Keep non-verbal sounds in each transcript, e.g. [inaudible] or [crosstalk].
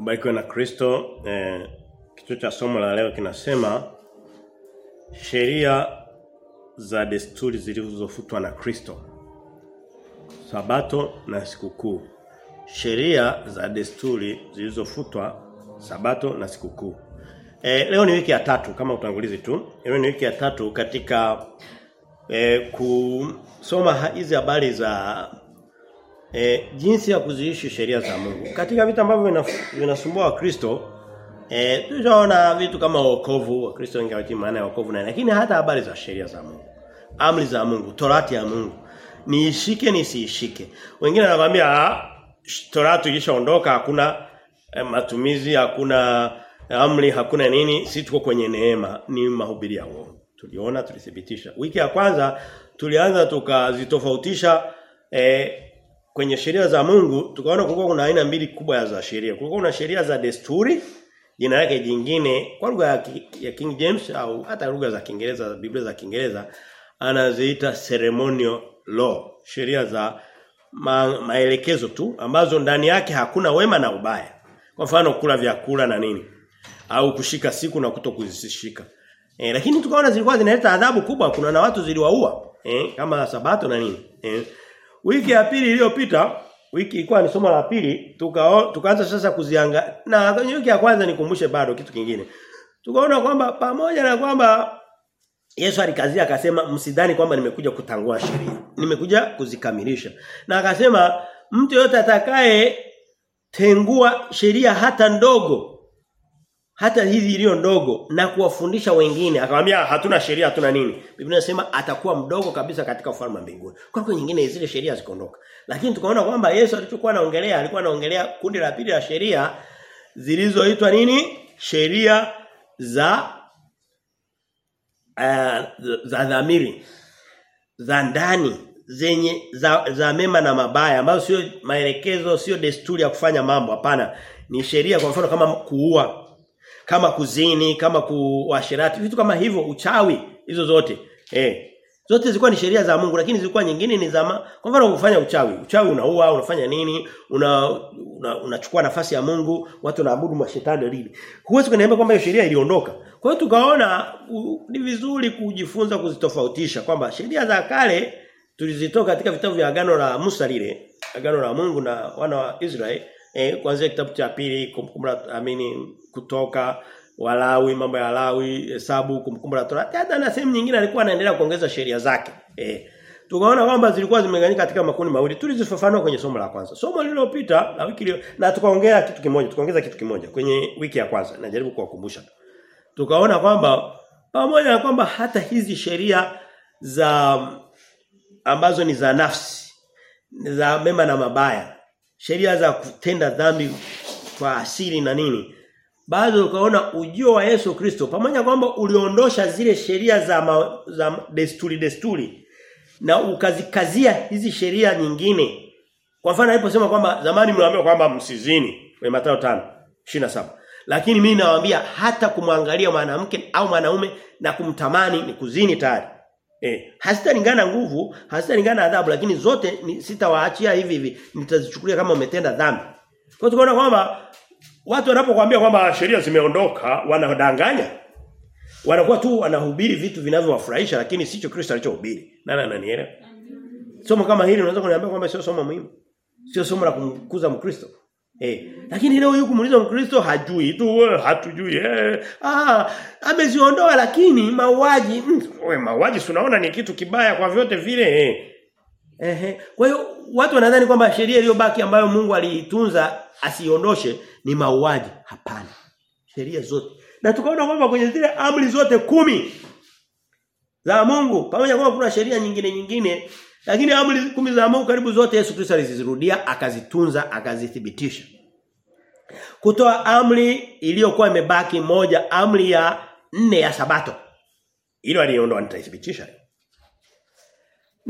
Ubarikiwe na Kristo. Eh, kichwa cha somo la leo kinasema sheria za desturi zilizofutwa na Kristo. Sabato na sikukuu. Sheria za desturi zilizofutwa Sabato na sikukuu. Eh, leo ni wiki ya tatu kama utangulizi tu. Leo ni wiki ya tatu katika eh, kusoma hizi habari za E, jinsi ya kuziishi sheria za Mungu. Katika vitu ambavyo vinasumbua Wakristo, eh tunaona vitu kama wokovu, Wakristo wengi hawajui maana ya wokovu na lakini hata habari za sheria za Mungu. Amri za Mungu, Torati ya Mungu. Niishike nisiishike. Wengine wanakuambia Torati ilishaondoka hakuna eh, matumizi, hakuna amri, hakuna nini, si tuko kwenye neema, ni mahubiri ya uongo. Tuliona tulithibitisha. Wiki ya kwanza tulianza tukazitofautisha eh, kwenye sheria za Mungu tukaona kulikuwa kuna aina mbili kubwa za sheria. Kulikuwa kuna sheria za desturi jina lake jingine kwa lugha ya, ya King James au hata lugha za Kiingereza Biblia za Kiingereza anaziita ceremonial law, sheria za ma, maelekezo tu ambazo ndani yake hakuna wema na ubaya. Kwa mfano kula vyakula na nini au kushika siku na kutokuzishika. E, lakini tukaona zilikuwa zinaleta adhabu kubwa kuna na watu ziliwaua eh kama sabato na nini. Eh, Wiki ya pili iliyopita, wiki ilikuwa ni somo la pili, tukaanza tuka sasa kuzianga na kwenye wiki ya kwanza nikumbushe bado kitu kingine. Tukaona kwamba pamoja na kwamba Yesu alikazia akasema msidhani kwamba nimekuja kutangua sheria. Nimekuja kuzikamilisha. Na akasema mtu yote atakaye tengua sheria hata ndogo hata hizi iliyo ndogo na kuwafundisha wengine akamwambia hatuna sheria hatuna nini. Biblia inasema atakuwa mdogo kabisa katika ufalme wa mbinguni. Kwa kwa nyingine zile sheria zikaondoka lakini tukaona kwamba Yesu alichokuwa anaongelea alikuwa anaongelea kundi la pili la sheria zilizoitwa nini? Sheria za uh, za dhamiri za ndani zenye za, za mema na mabaya ambazo sio maelekezo sio desturi ya kufanya mambo. Hapana. Ni sheria kwa mfano kama kuua kama kuzini, kama kuashirati, vitu kama hivyo, uchawi, hizo zote. Eh. Zote zilikuwa ni sheria za Mungu lakini zilikuwa nyingine ni zama. Kwa mfano kufanya uchawi. Uchawi unaua, unafanya nini? Una unachukua una nafasi ya Mungu, watu wanaabudu mashetani lili. Huwezi kuniambia kwamba hiyo sheria iliondoka. Kwa hiyo tukaona ni vizuri kujifunza kuzitofautisha kwamba sheria za kale tulizitoka katika vitabu vya agano la Musa lile, agano la Mungu na wana wa Israeli eh kuanzia kitabu cha pili kumkumbuka amini kutoka Walawi mambo ya Lawi hesabu kumkumbu la Torati hata na sehemu nyingine alikuwa anaendelea kuongeza sheria zake. Eh tukaona kwamba zilikuwa zimeganyika katika makundi mawili. Tulizifafanua kwenye somo la kwanza. Somo lililopita na wiki ile na tukaongea kitu kimoja tukaongeza kitu kimoja kwenye wiki ya kwanza. Najaribu kuwakumbusha. Tukaona kwamba pamoja na kwamba hata hizi sheria za ambazo ni za nafsi za mema na mabaya sheria za kutenda dhambi kwa asili na nini bado ukaona ujio wa Yesu Kristo. Pamoja kwamba uliondosha zile sheria za ma, za desturi desturi na ukazikazia hizi sheria nyingine. Kwa mfano aliposema kwamba zamani mliambiwa kwamba msizini kwenye Mathayo 5:27 lakini mimi nawaambia hata kumwangalia mwanamke au mwanaume na kumtamani ni kuzini tayari. Eh, hasitalingana nguvu, hasitalingana adhabu lakini zote sitawaachia hivi hivi, nitazichukulia kama umetenda dhambi. Kwa hiyo tunaona kwamba watu wanapokuambia kwamba sheria zimeondoka, wanadanganya. Wanakuwa tu wanahubiri vitu vinavyowafurahisha lakini sicho Kristo alichohubiri. Nani ananielewa? Somo kama hili unaweza kuniambia kwamba sio somo muhimu. Sio somo la kumkuza Mkristo. Eh, lakini leo yuko muuliza Mkristo hajui tu hatujui. Eh, ah, ameziondoa lakini mauaji, wewe mm, mauaji unaona ni kitu kibaya kwa vyote vile. Eh. Ehe. Kwa hiyo watu wanadhani kwamba sheria iliyobaki ambayo Mungu aliitunza asiondoshe ni mauaji. Hapana. Sheria zote. Na tukaona kwamba kwenye zile amri zote kumi za Mungu pamoja kwamba kuna sheria nyingine nyingine lakini amri kumi za Mungu karibu zote Yesu Kristo alizirudia, akazitunza, akazithibitisha. Kutoa amri iliyokuwa imebaki moja, amri ya nne ya sabato. Hilo aliondoa nitaithibitisha.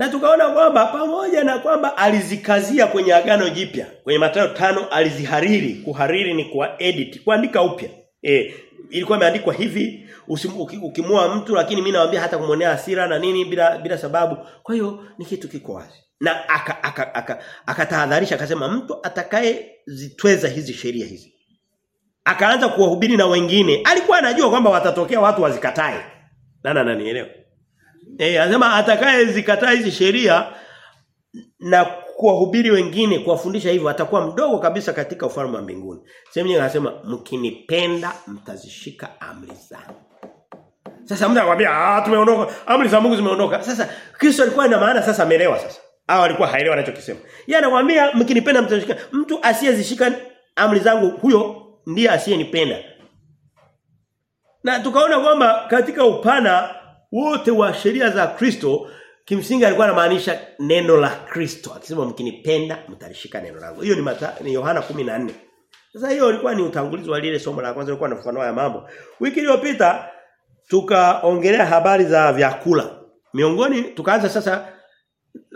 Na tukaona kwamba pamoja na kwamba alizikazia kwenye agano jipya, kwenye Mathayo tano alizihariri, kuhariri ni kwa edit, kuandika upya. Eh, ilikuwa imeandikwa hivi ukimua mtu lakini mimi nawaambia hata kumonea hasira na nini bila bila sababu. Kwa hiyo ni kitu kiko wazi. Na akatahadharisha aka, aka, aka akasema mtu atakaye zitweza hizi sheria hizi akaanza kuwahubiri na wengine alikuwa anajua kwamba watatokea watu wazikatae nana nanielewa eh anasema atakaye zikataa hizi sheria na kuwahubiri wengine kuwafundisha hivyo atakuwa mdogo kabisa katika ufalme wa mbinguni. Sehemu nyingine anasema mkinipenda mtazishika amri zangu. Sasa mtu anakuambia ah tumeondoka amri za Mungu zimeondoka. Sasa Kristo alikuwa ina maana sasa ameelewa sasa. Hao alikuwa haelewa anachokisema. Yeye anakuambia mkinipenda mtazishika. Mtu asiyezishika amri zangu huyo ndiye asiyenipenda. Na tukaona kwamba katika upana wote wa sheria za Kristo kimsingi alikuwa anamaanisha neno la Kristo. Akisema mkinipenda mtalishika neno langu. Hiyo ni, mata, ni Yohana 14 sasa hiyo ilikuwa ni utangulizi wa lile somo la kwanza ilikuwa nafafanua ya mambo. Wiki iliyopita tukaongelea habari za vyakula. Miongoni tukaanza sasa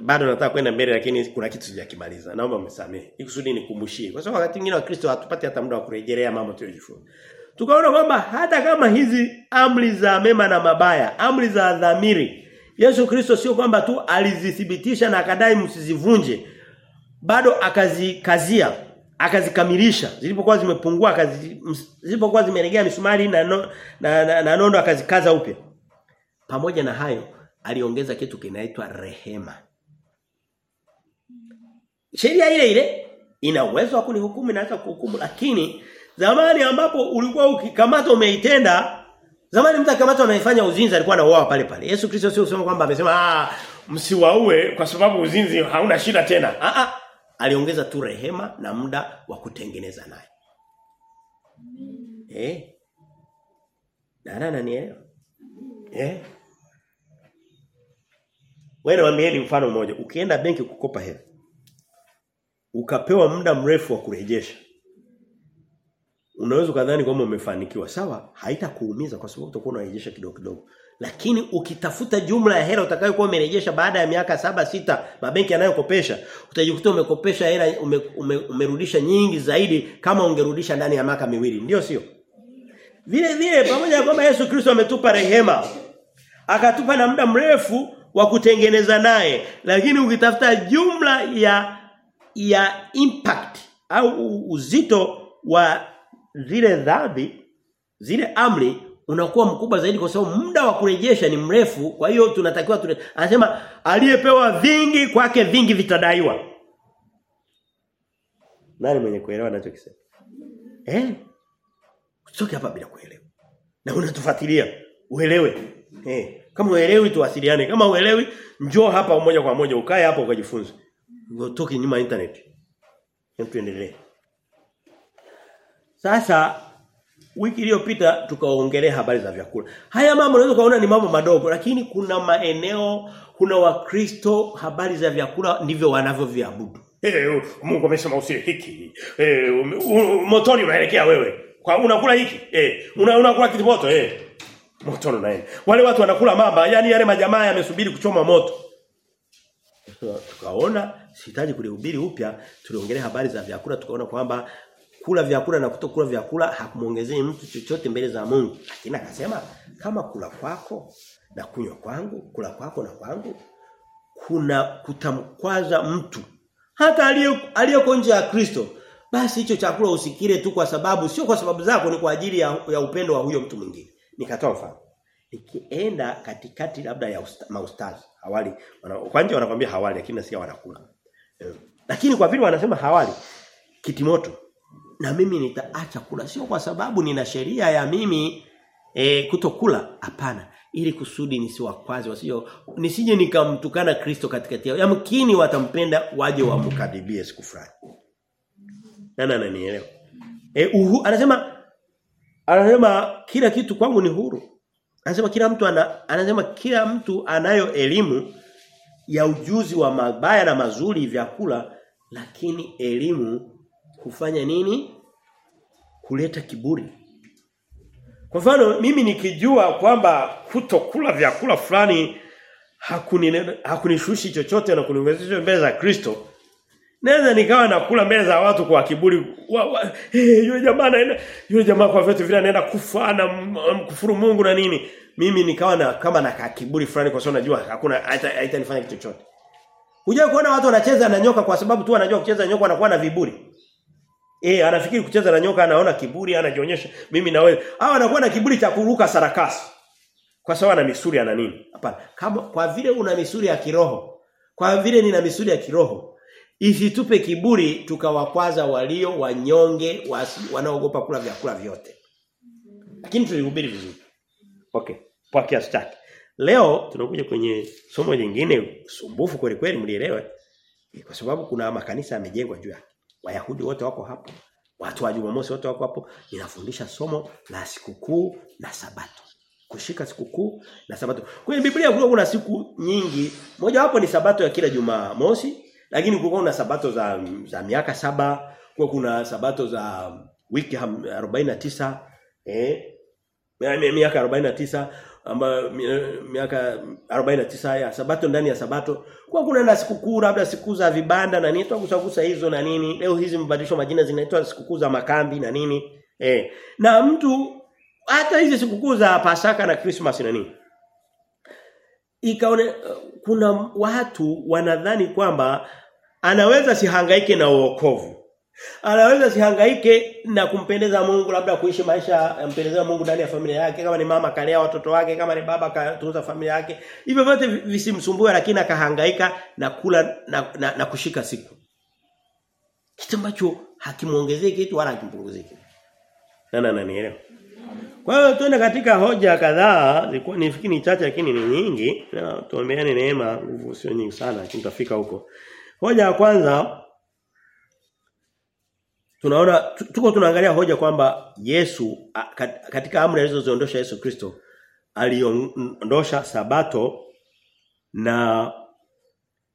bado nataka kwenda mbele lakini kuna kitu sijakimaliza. Naomba msamehe. ikusudi nikumbushie. Kwa sababu wakati mwingine wa Kristo hatupati hata muda wa kurejelea mambo tuliyojifunza tukaona kwamba hata kama hizi amri za mema na mabaya amri za dhamiri Yesu Kristo sio kwamba tu alizithibitisha na akadai msizivunje bado akazikazia akazikamilisha. Zilipokuwa zimepungua akazi zilipokuwa zimeregea misumari na, no, na, na, na nondo akazikaza upya. Pamoja na hayo aliongeza kitu kinaitwa rehema. Sheria ile ile ina uwezo wa kunihukumu na hata kuhukumu lakini zamani ambapo ulikuwa ukikamata umeitenda Zamani mtu akamatwa anaifanya uzinzi alikuwa anauawa pale pale. Yesu Kristo sio usema kwamba amesema ah msiwaue kwa sababu uzinzi hauna shida tena. Ah ah aliongeza tu rehema na muda wa kutengeneza naye. Eh? Nana nanielewa? Eh? Wewe waambieni mfano mmoja. Ukienda benki kukopa hela. Ukapewa muda mrefu wa kurejesha unaweza kadhani kwamba umefanikiwa. Sawa haitakuumiza kwa sababu utakuwa unarejesha kidogo kidogo. Lakini ukitafuta jumla ya hela utakayokuwa umerejesha baada ya miaka saba sita mabenki yanayokopesha utajikuta umekopesha hela ume, ume, umerudisha nyingi zaidi kama ungerudisha ndani ya miaka miwili. Ndio sio? Vile vile pamoja na kwamba Yesu Kristo ametupa rehema akatupa na muda mrefu wa kutengeneza naye lakini ukitafuta jumla ya ya impact au uzito wa zile dhambi zile amri unakuwa mkubwa zaidi kwa sababu muda wa kurejesha ni mrefu. Kwa hiyo tunatakiwa tule anasema aliyepewa vingi kwake vingi vitadaiwa. Nani mwenye kuelewa anachokisema? Eh? Utoke hapa bila kuelewa. Na unatufuatilia. Uelewe. Eh. Kama uelewi tuwasiliane. Kama uelewi njoo hapa moja kwa moja ukae hapa ukajifunze. Utoke nyuma internet. Hem tuendelee sasa wiki iliyopita tukaongelea habari za vyakula. Haya mambo unaweza kuona ni mambo madogo lakini kuna maeneo kuna wakristo habari za vyakula ndivyo wanavyoviabudu. Eh Mungu amesema usile hiki. Eh motoni unaelekea wewe. Kwa unakula hiki? Eh una, unakula kitimoto eh. Motoni unaenda. Wale watu wanakula mamba, yani yale majamaa yamesubiri kuchoma moto. Tukaona sihitaji kulihubiri upya, tuliongelea habari za vyakula tukaona kwamba kula vyakula na kutokula vyakula hakumuongezei mtu chochote mbele za Mungu. Lakini akasema kama kula kwako na kunywa kwangu, kula kwako na kwangu kuna kutamkwaza mtu hata aliyeko nje ya Kristo basi hicho chakula usikile tu kwa sababu sio kwa sababu zako ni kwa ajili ya, ya upendo wa huyo mtu mwingine. Nikatoa mfano. Nikienda katikati labda ya usta, maustazi hawali wana, kwa nje wanakuambia hawali lakini nasikia wanakula. Eh, lakini kwa vile wanasema hawali kitimoto na mimi nitaacha kula. Sio kwa sababu nina sheria ya mimi e, kutokula. Hapana. Ili kusudi nisiwakwaze wasio nisije nikamtukana Kristo katikati yao. Yamkini watampenda waje wamkadhibie siku fulani. Nani ananielewa e, uhu, anasema anasema kila kitu kwangu ni huru. Anasema kila mtu ana, anasema kila mtu anayo elimu ya ujuzi wa mabaya na mazuri vyakula lakini elimu kufanya nini? Kuleta kiburi. Kwa mfano mimi nikijua kwamba kutokula vyakula fulani hakunishushi chochote na kuniongezesha mbele za Kristo. Naweza nikawa nakula mbele za watu kwa kiburi. Hey, yule jamaa anaenda yule jamaa kwa vitu vile anaenda kufa na mkufuru Mungu na nini. Mimi nikawa na kama na kiburi fulani kwa sababu najua hakuna haitanifanya kitu chochote. Unajua kuona watu wanacheza na nyoka kwa sababu tu wanajua kucheza nyoka wanakuwa na viburi. Eh anafikiri kucheza na nyoka anaona kiburi anajionyesha mimi na wewe. Hawa anakuwa na kiburi cha kuruka sarakasi. Kwa sababu ana misuli ana nini? Hapana. Kama kwa vile una misuli ya kiroho, kwa vile nina misuri ya kiroho, isitupe kiburi tukawakwaza walio wanyonge wanaogopa kula vyakula vyote. Lakini tulihubiri vizuri. Okay. Kwa kiasi chake. Leo tunakuja kwenye somo lingine sumbufu kweli kweli mlielewe. Kwa sababu kuna makanisa yamejengwa juu yake. Wayahudi wote wako hapo. Watu wa Jumamosi wote wako hapo. Ninafundisha somo la sikukuu na sabato. Kushika sikukuu na sabato. Kwenye Biblia kulikuwa kuna siku nyingi. Moja wapo ni sabato ya kila Jumamosi, lakini kulikuwa kuna sabato za za miaka saba, kulikuwa kuna sabato za wiki ham- 49 eh Mi- mi- miaka 49 ambayo mi- miaka 49 ya sabato ndani ya sabato kwa kuna na sikukuu labda siku za vibanda na nini tutagusagusa hizo na nini. Leo hizi mbadilisho majina zinaitwa sikukuu za makambi na nini. Eh na mtu hata hizi sikukuu za Pasaka na Christmas na nini. Ikaone kuna watu wanadhani kwamba anaweza sihangaike na uokovu Anaweza sihangaike na kumpendeza Mungu labda kuishi maisha yampendeza Mungu ndani ya familia yake kama ni mama kalea watoto wake kama ni baba katunza familia yake. Hivyo vyote visimsumbue lakini akahangaika na kula na, na, na kushika siku. Kitu ambacho hakimuongezee kitu wala hakimpunguzie kitu. Nana nanielewa. Kwa hiyo tuende katika hoja kadhaa, zilikuwa ni chache lakini ni nyingi. Tuombeane neema, nguvu sio nyingi sana lakini tutafika huko. Hoja ya kwanza tunaona tuko tunaangalia hoja kwamba Yesu katika amri alizoziondosha Yesu Kristo aliondosha sabato na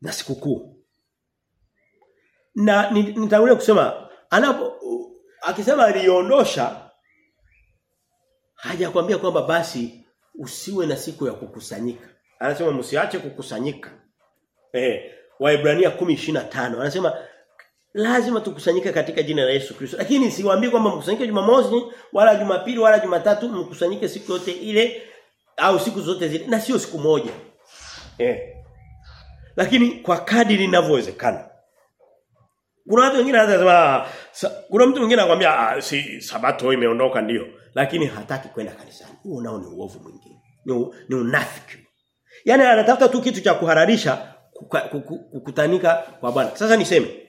na sikukuu. Na nitangulia kusema anapo akisema aliondosha hajakwambia kwamba basi usiwe na siku ya kukusanyika. Anasema msiache kukusanyika. Eh, Waebrania 10:25 anasema lazima tukusanyike katika jina la Yesu Kristo. Lakini siwaambii kwamba mkusanyike Jumamosi wala Jumapili wala Jumatatu mkusanyike siku yote ile au siku zote zile na sio siku moja. Eh. Lakini kwa kadiri inavyowezekana. Kuna watu wengine wanasema sa, kuna mtu mwingine anakuambia ah, si sabato imeondoka ndio lakini hataki kwenda kanisani. Huo nao ni uovu mwingine. Ni, ni unafiki. Yaani anatafuta tu kitu cha kuhararisha kukutanika kwa Bwana. Sasa niseme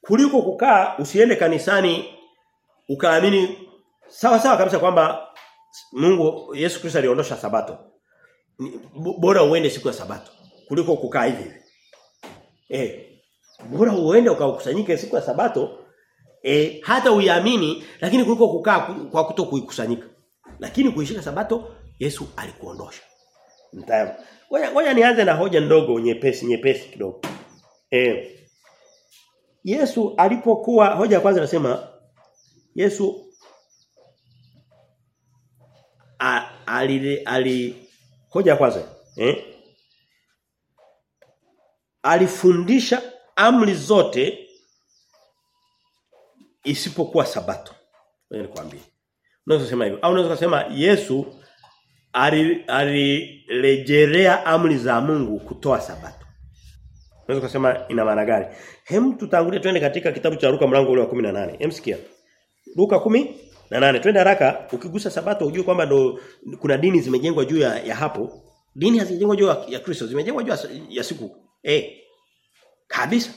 kuliko kukaa usiende kanisani ukaamini sawa sawa kabisa kwamba Mungu Yesu Kristo aliondosha sabato. Bora uende siku ya sabato kuliko kukaa hivi. hivi. Eh. Bora uende ukakusanyike siku ya sabato eh hata uiamini lakini kuliko kukaa kwa kuto kuikusanyika. Lakini kuishika sabato Yesu alikuondosha. Ngoja ngoja nianze na hoja ndogo nyepesi nyepesi kidogo. Eh Yesu alipokuwa hoja ya kwanza nasema Yesu a- ali ali hoja ya kwanza eh alifundisha amri zote isipokuwa sabato. Ngoja nikwambie. Unaweza kusema hivyo. Au unaweza kusema Yesu ali- alirejelea amri za Mungu kutoa sabato. Unaweza kusema ina maana gani? Hem tutangulie twende katika kitabu cha Luka mlango ule wa 18. Hem sikia. Luka 10 na 8. Twende haraka ukigusa sabato ujue kwamba ndo kuna dini zimejengwa juu ya, ya hapo. Dini hazijengwa juu ya, Kristo, zimejengwa juu ya, siku. Eh. Kabisa.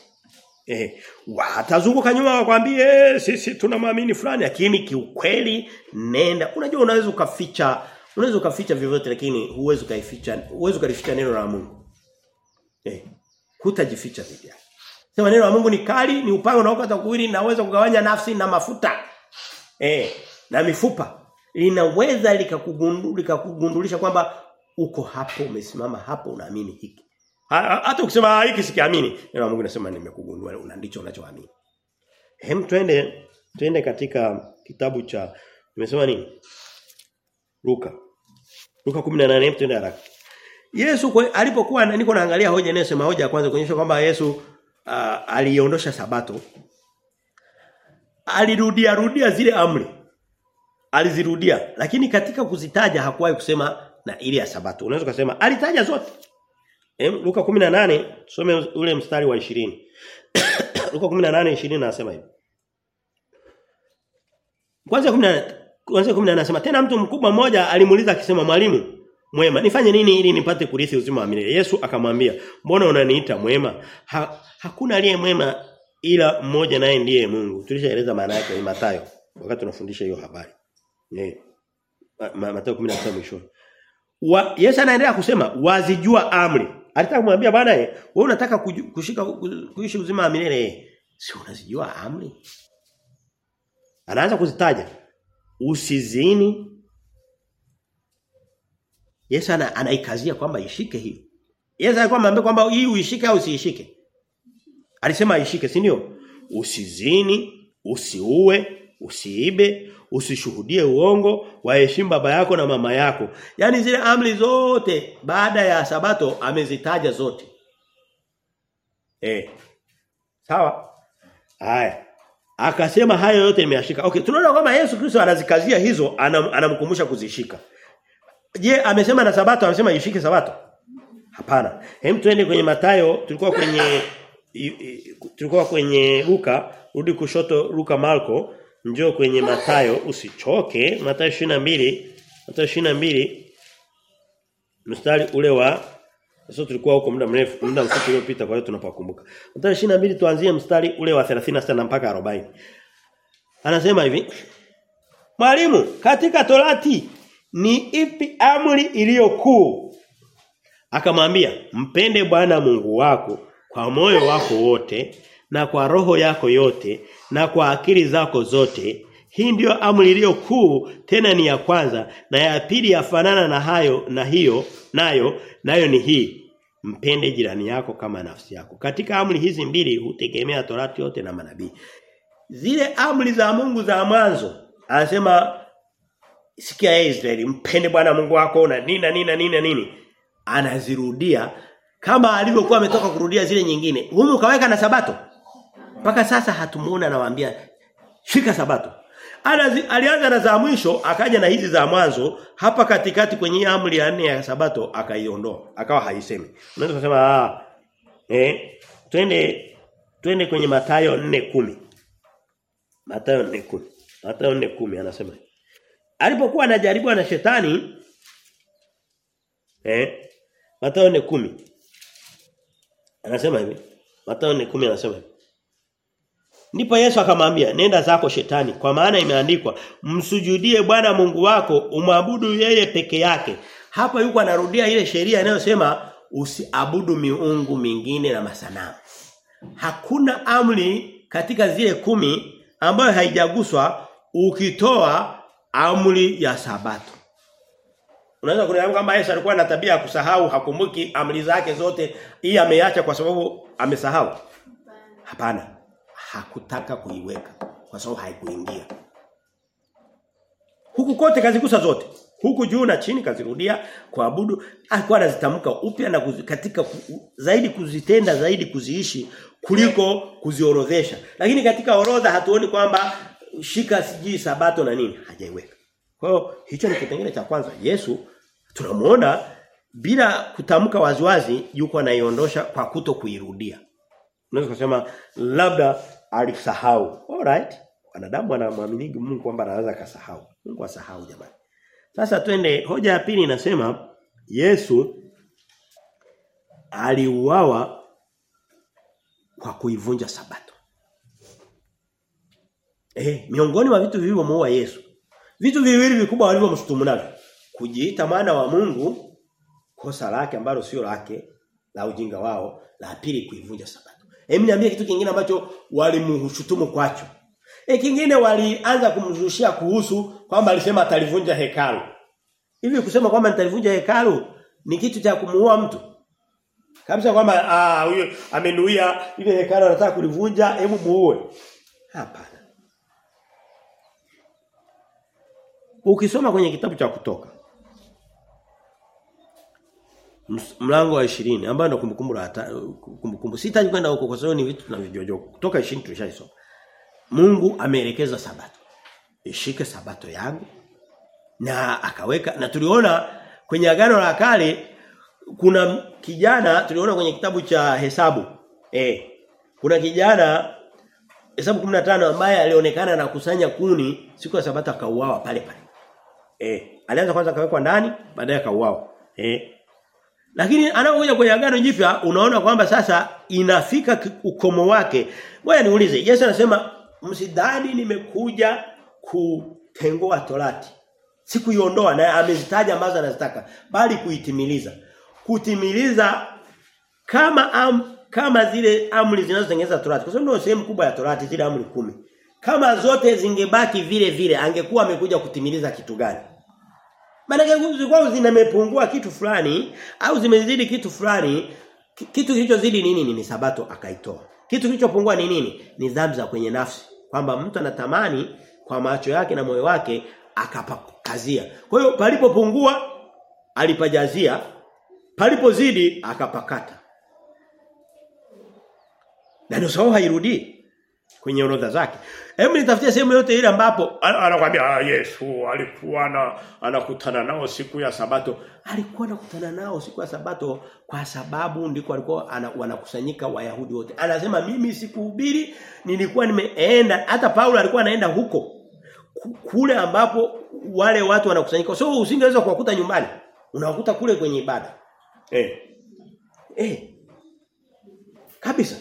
Eh, watazunguka nyuma wakwambie eh, sisi tunamwamini fulani lakini kiukweli nenda. Unajua unaweza ukaficha, unaweza ukaficha vyovyote lakini huwezi ukaificha, huwezi ukalificha neno la Mungu. Eh, hutajificha dhidi yake. Sema neno la Mungu ni kali, ni upanga unaokata kuwili naweza kugawanya nafsi na mafuta. Eh, na mifupa. Linaweza likakugundulika likakugundulisha kwamba uko hapo umesimama hapo unaamini hiki. Ha- ha- Hata ukisema "Ah, hiki sikiamini, neno la Mungu linasema nimekugundua una ndicho unachoamini. Hem twende twende katika kitabu cha tumesema nini? Luka. Luka 18 twende haraka. Yesu alipokuwa niko naangalia hoja inayosema hoja ya kwanza kuonyesha kwamba Yesu uh, aliondosha sabato. Alirudia rudia zile amri. Alizirudia lakini katika kuzitaja hakuwahi kusema na ile ya sabato. Unaweza kusema alitaja zote. Em, Luka 18 tusome ule mstari wa 20. [coughs] Luka 18:20 anasema hivi. Kwanza 18 kwanza 18 anasema tena mtu mkubwa mmoja alimuuliza akisema mwalimu mwema. Nifanye nini ili nipate kurithi uzima wa milele? Yesu akamwambia mbona unaniita mwema? Ha, hakuna aliye mwema ila mmoja naye ndiye Mungu. Tulishaeleza maana yake Mathayo wakati tunafundisha hiyo habari. Eh Mathayo 19 mwishoni. Wa, Yesu anaendelea kusema wazijua amri. Alitaka kumwambia bwana wewe unataka kushika kuishi uzima wa milele? Si unazijua amri? Anaanza kuzitaja. Usizini Yesu ana, anaikazia kwamba ishike hiyo. Yesu alikuwa kwamba hii uishike au usiishike. Alisema aishike, si ndio? Usizini, usiue, usiibe, usishuhudie uongo, waheshimu baba yako na mama yako. Yaani zile amri zote baada ya sabato amezitaja zote. Eh. Sawa? Haya. Akasema hayo yote nimeyashika. Okay, tunaona kwamba Yesu Kristo anazikazia hizo anam, anamkumbusha kuzishika. Je, amesema na sabato amesema ishike sabato? Hapana. Hem tuende kwenye Matayo, tulikuwa kwenye tulikuwa kwenye Luka, rudi kushoto Luka Marko, njoo kwenye Matayo usichoke, Matayo 22, Matayo 22 mstari ule wa sasa tulikuwa huko muda mrefu, muda mfupi uliopita kwa hiyo tunapakumbuka. Matayo 22 tuanzie mstari ule wa 36 mpaka 40. Anasema hivi. Mwalimu, katika Torati ni ipi amri iliyo kuu? Akamwambia, mpende Bwana Mungu wako kwa moyo wako wote na kwa roho yako yote na kwa akili zako zote. Hii ndiyo amri iliyo kuu tena ni ya kwanza na ya pili yafanana na hayo na hiyo nayo nayo ni hii mpende jirani yako kama nafsi yako. Katika amri hizi mbili hutegemea Torati yote na manabii. Zile amri za Mungu za mwanzo anasema sikia ya Israeli mpende Bwana Mungu wako na nini na nini na nini nini anazirudia kama alivyokuwa ametoka kurudia zile nyingine. huyu kaweka na sabato. Mpaka sasa hatumuona anawaambia shika sabato. Anazi, alianza na za mwisho akaja na hizi za mwanzo hapa katikati kwenye amri ya nne ya sabato akaiondoa akawa haisemi. Unaweza kusema ah eh twende twende kwenye Mathayo 4:10. Mathayo 4:10. Mathayo 4:10 anasema. Alipokuwa anajaribiwa na shetani eh Mathayo 10 Anasema hivi. Mathayo 10 anasema hivi. Ndipo Yesu akamwambia, nenda zako shetani, kwa maana imeandikwa, msujudie Bwana Mungu wako, umwabudu yeye peke yake. Hapa yuko anarudia ile sheria inayosema usiabudu miungu mingine na masanamu. Hakuna amri katika zile kumi ambayo haijaguswa ukitoa amri ya sabato. Unaweza kuniambia kwamba Yesu alikuwa na tabia ya kusahau, hakumbuki amri zake zote, hii ameacha kwa sababu amesahau. Hapana hakutaka kuiweka kwa sababu haikuingia. Huku kote kazigusa zote. Huku juu na chini kazirudia kuabudu alikuwa anazitamka upya na kuzi, katika zaidi kuzitenda zaidi kuziishi kuliko kuziorodhesha. Lakini katika orodha hatuoni kwamba shika sijui sabato na nini hajaiweka. Kwa hiyo hicho ni kipengele cha kwanza. Yesu tunamuona bila kutamka waziwazi yuko anaiondosha kwa kuto kuirudia. Unaweza kusema labda alisahau. Alright. Wanadamu wanamwamini Mungu kwamba anaweza kasahau. Mungu asahau jamani. Sasa twende hoja ya pili inasema Yesu aliuawa kwa kuivunja sabato. Eh, miongoni mwa vitu vilivyomuua Yesu. Vitu viwili vikubwa walivyomshutumu navyo. Kujiita mwana wa Mungu kosa lake ambalo sio lake la ujinga wao, la pili kuivunja sabato. Hebu niambie kitu kingine ambacho walimshutumu kwacho. E kingine walianza kumzushia kuhusu kwamba alisema atalivunja hekalu. Hivi kusema kwamba nitalivunja hekalu ni kitu cha kumuua mtu. Kabisa kwamba ah huyo amenuia ile hekalu anataka kulivunja, hebu muue. Hapana. Ukisoma kwenye kitabu cha kutoka mlango wa 20 ambao ndio kumbukumbu la kumbukumbu. Sitaji kwenda huko kwa sababu ni vitu tunavyojua kutoka 20 tulishaisoma. Mungu ameelekeza sabato. Ishike sabato yangu. Na akaweka na tuliona kwenye agano la kale kuna kijana tuliona kwenye kitabu cha hesabu. Eh kuna kijana Hesabu 15 ambaye alionekana anakusanya kuni siku ya sabato akauawa pale pale. Eh, alianza kwanza akawekwa ndani, baadaye akauawa. Eh. Lakini anapokuja kwenye agano jipya unaona kwamba sasa inafika ukomo wake. Ngoja niulize, Yesu anasema msidhani nimekuja kutengoa torati. Sikuiondoa na amezitaja ambazo anazitaka, bali kuitimiliza. Kutimiliza kama am, kama zile amri zinazotengeneza torati. Kwa sababu ndio sehemu kubwa ya torati zile amri kumi. Kama zote zingebaki vile vile angekuwa amekuja kutimiliza kitu gani? Maana nguvu kwao zinamepungua kitu fulani au zimezidi kitu fulani, kitu kilichozidi nini ni sabato akaitoa. Kitu kilichopungua ni nini? Ni dhambi za kwenye nafsi. Kwamba mtu anatamani kwa macho yake na moyo wake akapakazia. Kwa hiyo palipopungua alipajazia, palipozidi akapakata. Na ndio sababu hairudii kwenye orodha zake. Hebu nitafutie sehemu yote ile ambapo anakuambia ah, Yesu alikuwa na anakutana nao siku ya sabato. Alikuwa anakutana nao siku ya sabato kwa sababu ndiko alikuwa ana, wanakusanyika Wayahudi wote. Anasema mimi sikuhubiri, nilikuwa nimeenda hata Paulo alikuwa anaenda huko. Kule ambapo wale watu wanakusanyika. So usingeweza kuwakuta nyumbani. Unawakuta kule kwenye ibada. Eh. Eh. Kabisa.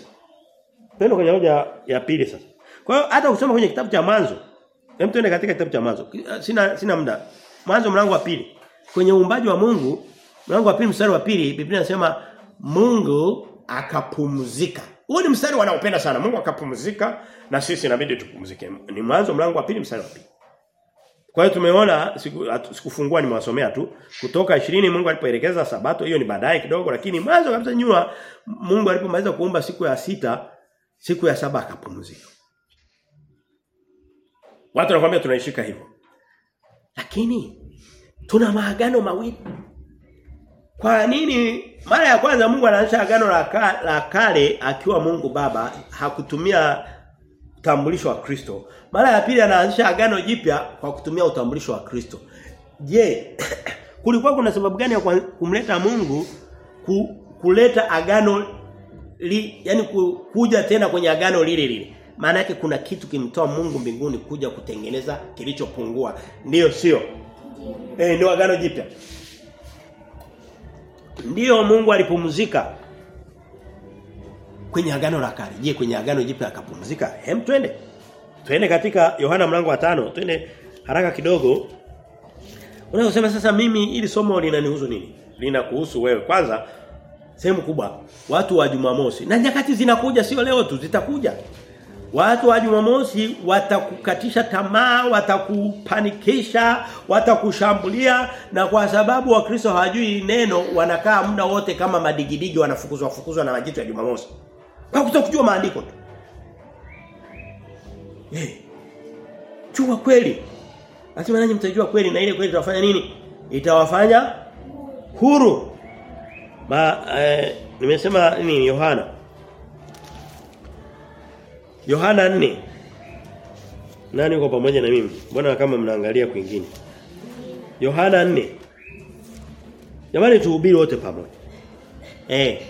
Twende kwenye hoja ya pili sasa. Kwa hiyo hata kusoma kwenye kitabu cha mwanzo. Hem tuende katika kitabu cha mwanzo. Sina sina muda. Mwanzo mlango wa pili. Kwenye uumbaji wa Mungu, mlango wa pili mstari wa pili, Biblia inasema Mungu akapumzika. Huo ni mstari wanaopenda sana. Mungu akapumzika na sisi inabidi tupumzike. Ni mwanzo mlango wa pili mstari wa pili. Kwa hiyo tumeona sikufungua siku, nimewasomea tu kutoka 20 Mungu alipoelekeza sabato hiyo ni baadaye kidogo lakini mwanzo kabisa nyua Mungu alipomaliza kuumba siku ya sita siku ya saba akapumzika. Watu wanakuambia tunaishika hivyo. Lakini tuna maagano mawili. Kwa nini mara ya kwanza Mungu anaanza agano la, ka, la kale akiwa Mungu Baba hakutumia utambulisho wa Kristo. Mara ya pili anaanzisha agano jipya kwa kutumia utambulisho wa Kristo. Je, [coughs] kulikuwa kuna sababu gani ya kumleta Mungu ku, kuleta agano li, yani ku, kuja tena kwenye agano lile lile? Maana yake kuna kitu kimtoa Mungu mbinguni kuja kutengeneza kilichopungua. Ndiyo sio? Eh ndio agano jipya. Ndiyo Mungu alipumzika kwenye agano la kale. Je, kwenye agano jipya akapumzika? Hem twende. Twende katika Yohana mlango wa tano Twende haraka kidogo. Unaweza sasa mimi ili somo linanihusu nini? Linakuhusu wewe. Kwanza sehemu kubwa watu wa Jumamosi na nyakati zinakuja sio leo tu zitakuja. Watu wa Jumamosi watakukatisha tamaa, watakupanikisha, watakushambulia na kwa sababu wakristo hawajui neno wanakaa muda wote kama madigidigi wanafukuzwa fukuzwa na majitu ya Jumamosi. Kwa kutokujua maandiko tu. Eh. Jua kweli. Lazima nanyi mtajua kweli na ile kweli itawafanya nini? Itawafanya huru. Ma eh, nimesema nini Yohana? Yohana 4. Nani uko pamoja na mimi? Mbona kama mnaangalia kwingine? Yohana 4. Jamani tuhubiri wote pamoja. Eh.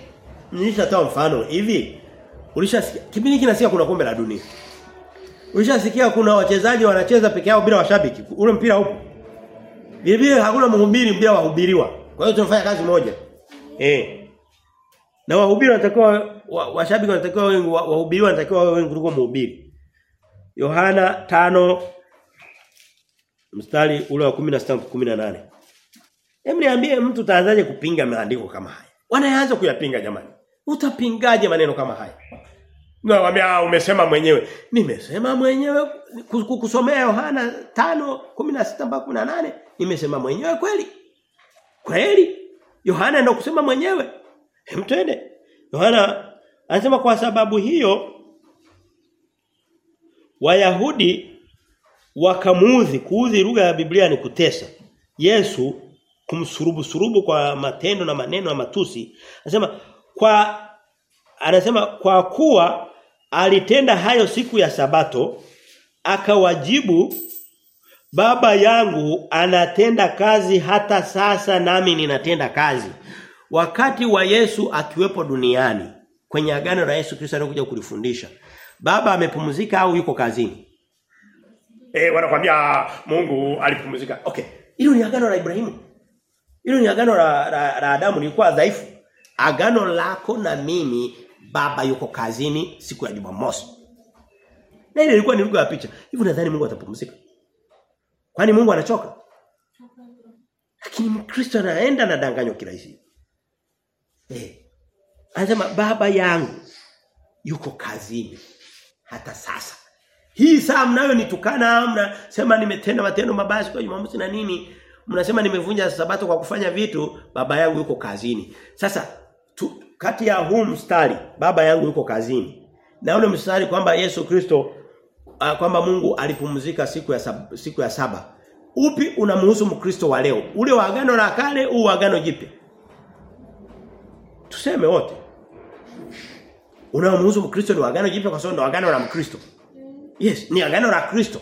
Nilishatoa mfano hivi. Ulishasikia kipindi kinasikia kuna kombe la dunia. Ulishasikia kuna wachezaji wanacheza peke yao bila washabiki. Ule mpira upo. Vile vile hakuna mhubiri bila wahubiriwa. Kwa hiyo tunafanya kazi moja. Eh. Na wahubiri wanatakiwa washabiki wa wanatakiwa wengi wahubiri wanatakiwa wengi kuliko mhubiri. Yohana tano mstari ule wa 16 18. Hebu niambie mtu taanzaje kupinga maandiko kama haya? Wanaanza kuyapinga jamani. Utapingaje maneno kama haya? Nakwambia umesema mwenyewe. Nimesema mwenyewe kusomea Yohana 5:16 mpaka 18 nimesema mwenyewe kweli. Kweli? Yohana ndio kusema mwenyewe. Hem twende. Yohana anasema kwa sababu hiyo Wayahudi wakamuudhi, kuudhi lugha ya Biblia ni kutesa. Yesu kumsurubu surubu kwa matendo na maneno ya matusi. Anasema kwa anasema kwa kuwa alitenda hayo siku ya sabato akawajibu baba yangu anatenda kazi hata sasa nami ninatenda kazi wakati wa Yesu akiwepo duniani kwenye agano la Yesu Kristo anakuja kulifundisha Baba amepumzika au yuko kazini? Eh wanakuambia Mungu alipumzika. Okay. Hilo ni agano la Ibrahimu. Hilo ni agano la, la, la Adamu lilikuwa dhaifu. Agano lako na mimi baba yuko kazini siku ya Jumamosi. Na ile ilikuwa ni lugha ya picha. Hivi nadhani Mungu atapumzika. Kwani Mungu anachoka? Lakini Mkristo anaenda na danganyo kirahisi. Eh. Anasema baba yangu yuko kazini hata sasa. Hii saa mnayo nitukana mnasema nimetenda matendo mabaya kwa Jumamosi na nini? Mnasema nimevunja sabato kwa kufanya vitu, baba yangu yuko kazini. Sasa tu, kati ya huu mstari baba yangu yuko kazini na ule mstari kwamba Yesu Kristo kwamba Mungu alipumzika siku ya sab, siku ya saba. Upi unamhusu Mkristo wa leo? Ule wa agano la kale au agano jipya? Tuseme wote. Unamhusu Mkristo ni wa agano jipya kwa sababu ndo agano la Mkristo. Yes, ni agano la Kristo.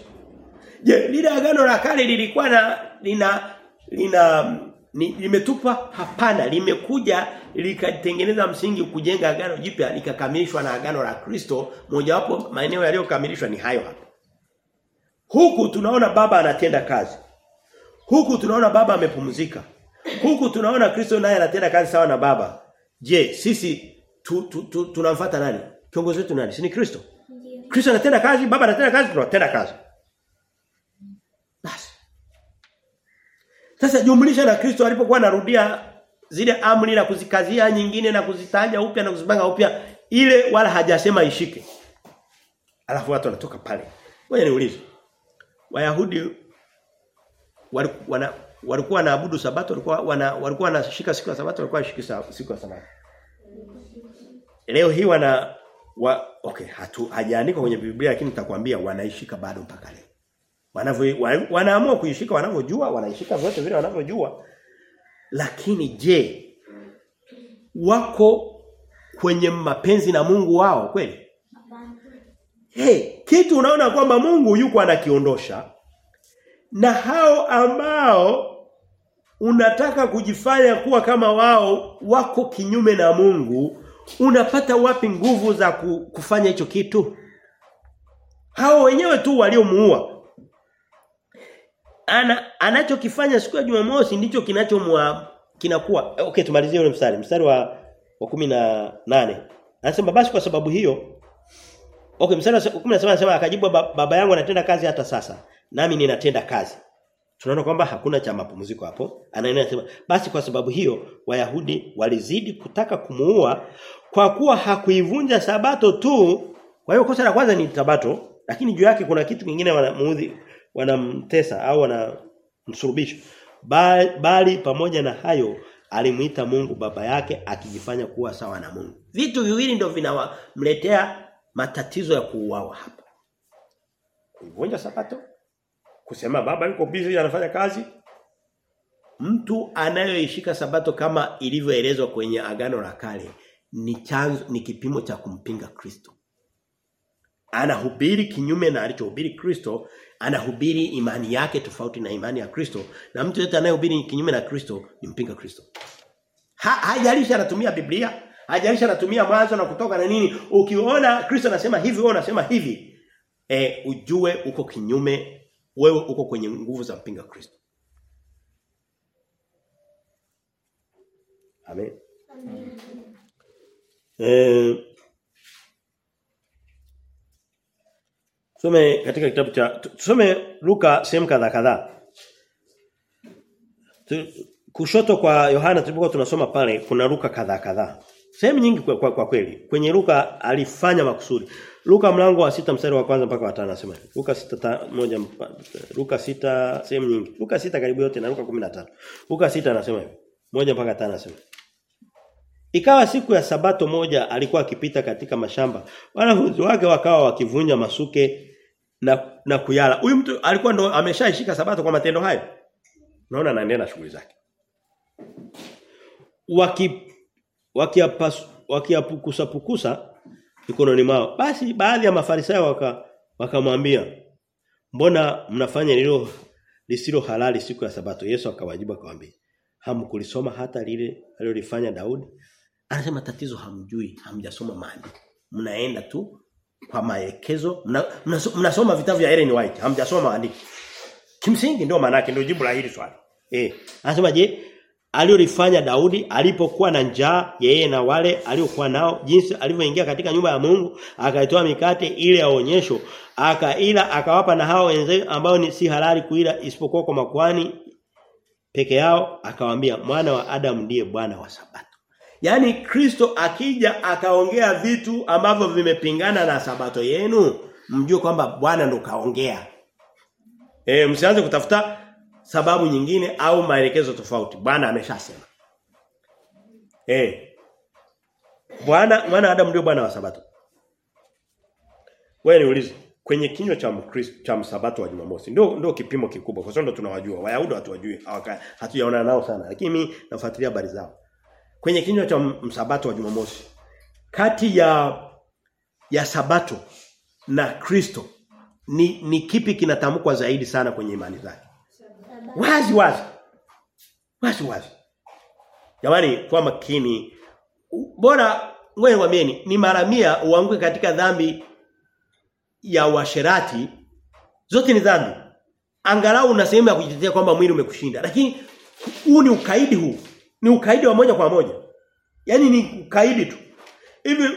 Je, lile agano la kale lilikuwa na lina lina ni, limetupa hapana limekuja likatengeneza msingi kujenga agano jipya likakamilishwa na agano la Kristo. Mojawapo maeneo yaliyokamilishwa ni hayo hapa huku tunaona baba anatenda kazi. Huku tunaona baba amepumzika. Huku tunaona Kristo naye anatenda kazi sawa na baba. Je sisi tu, tu, tu, tunamfuata nani? Kiongozi wetu nani? Si ni Kristo? Kristo anatenda kazi baba anatenda kazi tunatenda kazi sasa jumlisha na Kristo alipokuwa anarudia zile amri na kuzikazia nyingine na kuzitaja upya na kuzipanga upya ile wala hajasema ishike. Alafu watu wanatoka pale. Ngoja niulize. Wayahudi walikuwa walikuwa wanaabudu sabato walikuwa wana walikuwa wanashika siku ya sabato walikuwa wanashika siku ya sabato. Leo hii wana wa, okay hatu hajaandikwa kwenye Biblia lakini nitakwambia wanaishika bado mpaka leo. Wanavyo wanaamua kuishika wanavyojua, wanaishika vyote vile wanavyojua. Lakini je, wako kwenye mapenzi na Mungu wao kweli? Hey, kitu unaona kwamba Mungu yuko anakiondosha na hao ambao unataka kujifanya kuwa kama wao wako kinyume na Mungu unapata wapi nguvu za kufanya hicho kitu? Hao wenyewe tu waliomuua ana anachokifanya siku ya Jumamosi ndicho kinachomwa kinakuwa. Okay tumalizie ule mstari. Mstari wa wa 18 anasema basi kwa sababu hiyo okay mstari wa 17 anasema akajibu baba yangu anatenda kazi hata sasa nami ninatenda kazi. Tunaona kwamba hakuna cha mapumziko hapo. Anaendelea kusema basi kwa sababu hiyo wayahudi walizidi kutaka kumuua kwa kuwa hakuivunja sabato tu. Kwa hiyo kosa la kwanza ni sabato lakini juu yake kuna kitu kingine wanamuudhi wanamtesa au wanamsurubisha. Bali, bali pamoja na hayo alimuita Mungu baba yake akijifanya kuwa sawa na Mungu. Vitu viwili ndio vinamletea matatizo ya kuuawa hapa. Kuivunja sabato kusema baba yuko busy anafanya kazi. Mtu anayoishika sabato kama ilivyoelezwa kwenye agano la kale ni chanzo ni kipimo cha kumpinga Kristo. Anahubiri kinyume na alichohubiri Kristo anahubiri imani yake tofauti na imani ya Kristo na mtu yote anayehubiri kinyume na Kristo ni mpinga Kristo ha, hajalishi anatumia Biblia hajalishi anatumia mwanzo na kutoka na nini ukiona Kristo anasema hivi wewe unasema hivi e, ujue uko kinyume wewe uko kwenye nguvu za mpinga Kristo Amen. Amen. Eh Tusome katika kitabu cha tusome Luka sehemu kadha kadhaa. Kushoto kwa Yohana tulipokuwa tunasoma pale kuna Luka kadha kadhaa. Sehemu nyingi kwa, kwa, kwa kweli. Kwenye Luka alifanya makusudi. Luka mlango wa sita mstari wa kwanza mpaka wa 5 anasema. Luka sita moja Luka sita sehemu nyingi. Luka sita karibu yote na Luka 15. Luka sita anasema hivi. Moja mpaka 5 anasema. Ikawa siku ya sabato moja alikuwa akipita katika mashamba. Wanafunzi wake wakawa wakivunja masuke na na kuyala. Huyu mtu alikuwa ndo ameshaishika sabato kwa matendo hayo. Naona anaendelea na shughuli zake. Waki wakiapas wakiapukusa pukusa mikononi mwao. Basi baadhi ya mafarisayo waka wakamwambia mbona mnafanya lilo lisilo halali siku ya sabato? Yesu akawajibu akamwambia hamkulisoma hata lile alilofanya Daudi? Anasema tatizo hamjui, hamjasoma maandiko. Mnaenda tu kwa maelekezo. Mnasoma mna, mna vitabu vya Ellen White. Hamjasoma andiko kimsingi ndio maana yake ndio jibu la hili swali. Eh anasema je aliyolifanya Daudi alipokuwa na njaa yeye na wale aliokuwa nao jinsi alivyoingia katika nyumba ya Mungu akaitoa mikate ile ya onyesho akaila akawapa na hao wenzake ambao ni si halali kuila isipokuwa kwa makwani peke yao akawaambia mwana wa Adam ndiye bwana wa sabato Yaani Kristo akija akaongea vitu ambavyo vimepingana na sabato yenu mjue kwamba Bwana ndo kaongea Eh msianze kutafuta sababu nyingine au maelekezo tofauti. Bwana ameshasema. Eh. Bwana mwana Adam ndio bwana wa sabato. Wewe niulize kwenye kinywa cha Mkristo cha msabato wa Jumamosi ndio ndio kipimo kikubwa kwa sababu tunawajua. Wayahudi hatuwajui. Hatujaona nao sana lakini nafuatilia habari zao. Kwenye kinywa cha msabato wa Jumamosi kati ya ya sabato na Kristo ni ni kipi kinatamkwa zaidi sana kwenye imani zake? Wazi wazi. Wazi wazi. Jamani kwa makini bora wewe wameni ni mara mia uanguke katika dhambi ya washerati zote ni dhambi. Angalau una sehemu ya kujitetea kwamba mwili umekushinda. Lakini huu ni ukaidi huu. Ni ukaidi wa moja kwa moja. Yaani ni ukaidi tu. Hivi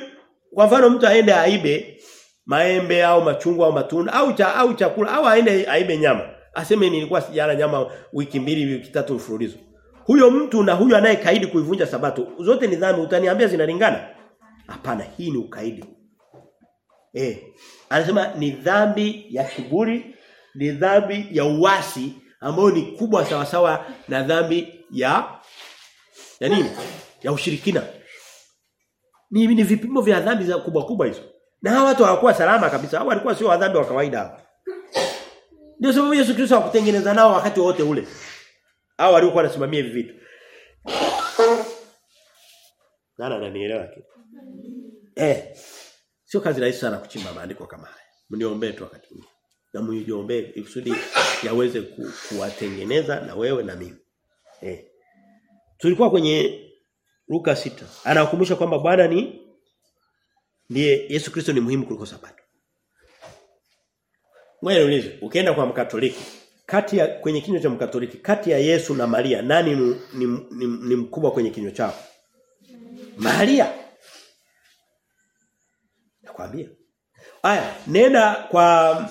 kwa mfano mtu aende aibe maembe au machungwa au matunda au cha au chakula au aende aibe nyama. Aseme nilikuwa sijala nyama wiki mbili wiki tatu mfululizo. Huyo mtu na huyo anayekaidi kuivunja sabato zote ni dhambi utaniambia zinalingana? Hapana, hii ni ukaidi. Eh. Anasema ni dhambi ya kiburi, ni dhambi ya uasi ambayo ni kubwa sawasawa sawa na dhambi ya ya nini? Ya ushirikina. Ni ni vipimo vya dhambi za kubwa kubwa hizo. Na hawa watu hawakuwa salama kabisa. Hawa walikuwa sio wadhambi wa kawaida. Ndio sababu Yesu Kristo hakutengeneza nao wakati wote ule. Hawa walikuwa wanasimamia hivi vitu. Nana ananielewa kitu. Eh. Sio kazi rahisi sana kuchimba maandiko kama haya. Mniombee tu wakati mwingine. Na mniombee ikusudi yaweze ku, kuwatengeneza na wewe na mimi. Eh. Tulikuwa kwenye Luka sita Anawakumbusha kwamba Bwana ni ndiye Yesu Kristo ni muhimu kuliko sabato. Wewe ulize, ukienda kwa Mkatoliki, kati ya kwenye kinywa cha Mkatoliki, kati ya Yesu na Maria, nani ni, ni, ni, ni mkubwa kwenye kinywa chao? Maria. Nakwambia. Aya, nenda kwa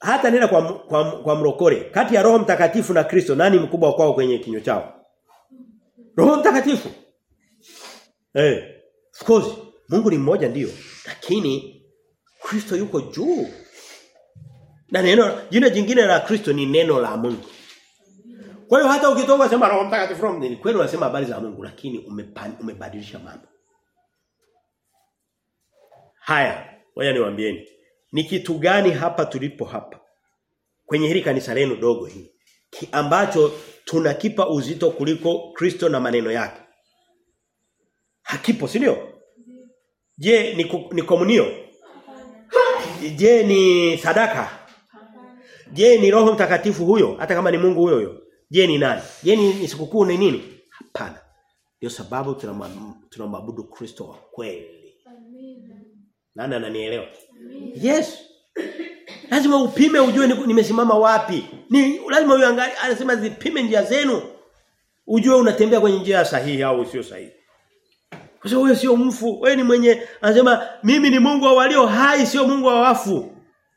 hata nenda kwa kwa, kwa mrokore. Kati ya Roho Mtakatifu na Kristo, nani mkubwa kwao kwenye kinywa chao? Roho Mtakatifu. Eh, hey, of course, Mungu ni mmoja ndiyo, lakini Kristo yuko juu. Na neno jina jingine la Kristo ni neno la Mungu. Kwa hiyo hata ukitoka sema Roho Mtakatifu ni kweli unasema habari za Mungu lakini umebadilisha mambo. Haya, ngoja niwaambieni. Ni kitu gani hapa tulipo hapa? Kwenye hili kanisa lenu dogo hili. Ki ambacho tunakipa uzito kuliko Kristo na maneno yake. Hakipo, si ndio? Je, ni, ni komunio? Je, ni sadaka? Je, ni Roho Mtakatifu huyo hata kama ni Mungu huyo huyo? Je, ni nani? Je, ni, ni sikukuu ni nini? Hapana. Ndio sababu tunamwabudu Kristo wa kweli. Nani ananielewa? Yes. Lazima upime ujue nimesimama wapi. Ni lazima uangalie anasema zipime njia zenu. Ujue unatembea kwenye njia sahihi au sio sahihi. Kwa sababu wewe sio mfu. Wewe ni mwenye anasema mimi ni Mungu wa walio hai sio Mungu wa wafu.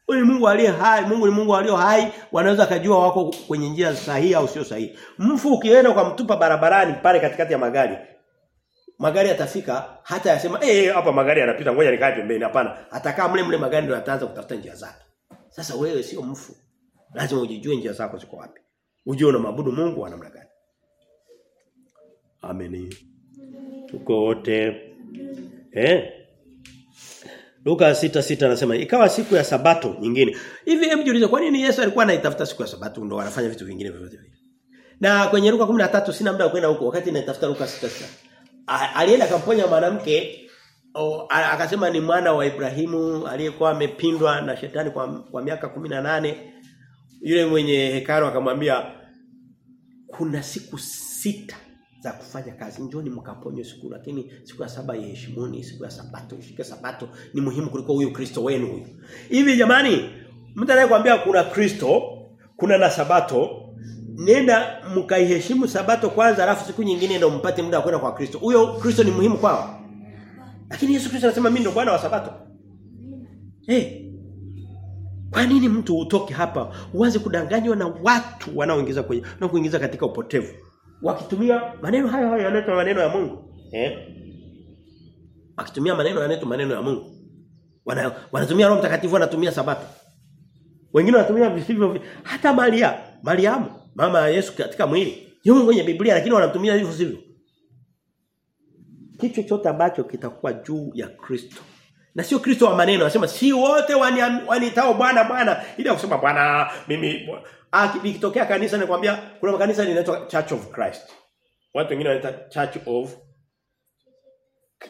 Wewe ni Mungu aliye hai, Mungu ni Mungu aliye hai, wanaweza kujua wako kwenye njia sahihi au sio sahihi. Mfu ukienda kwa mtupa barabarani pale katikati ya magari. Magari yatafika hata yasema eh hapa magari yanapita ngoja nikae pembeni hapana. Atakaa mle mle magari ndio ataanza kutafuta njia zake. Sasa wewe sio mfu. Lazima ujijue njia zako ziko wapi. Ujue unamwabudu Mungu wa namna gani. Amen. Tuko wote. Eh? Luka 6:6 anasema ikawa siku ya sabato nyingine. Hivi hebu jiulize kwa nini Yesu alikuwa anaitafuta siku ya sabato ndio anafanya vitu vingine vyovyote vile. Na kwenye Luka 13 sina muda wa kwenda huko wakati natafuta Luka 6:6. Alienda kamponya mwanamke akasema ni mwana wa Ibrahimu aliyekuwa amepindwa na shetani kwa, kwa miaka 18. Yule mwenye hekalu akamwambia kuna siku sita za kufanya kazi. Njoni mkaponywe siku lakini siku ya saba iheshimuni, siku ya sabato ishike sabato ni muhimu kuliko huyu Kristo wenu huyu. Hivi jamani, mtu anayekwambia kuna Kristo, kuna na sabato, nenda mkaiheshimu sabato kwanza alafu siku nyingine ndio mpate muda wa kwenda kwa Kristo. Huyo Kristo ni muhimu kwao. Lakini Yesu Kristo anasema mimi ndo Bwana wa sabato. Eh. Hey, kwa nini mtu utoke hapa uanze kudanganywa na watu wanaoingiza kwenye na kuingiza katika upotevu? Wakitumia maneno hayo hayo yanaitwa maneno ya Mungu. Eh? Wakitumia maneno yanaitwa maneno ya Mungu. Wana, wanatumia Roho Mtakatifu wanatumia sabato. Wengine wanatumia visivyo hata Maria, Mariamu, mama ya Yesu katika mwili. Yumo kwenye Biblia lakini wanatumia hivyo sivyo. Kitu chochote ambacho kitakuwa juu ya Kristo. Na sio Kristo wa maneno anasema si wote wanitao bwana bwana ili kusema bwana mimi ikitokea kanisa nikwambia kuna makanisa linaitwa Church of Christ. Watu wengine wanaita Church of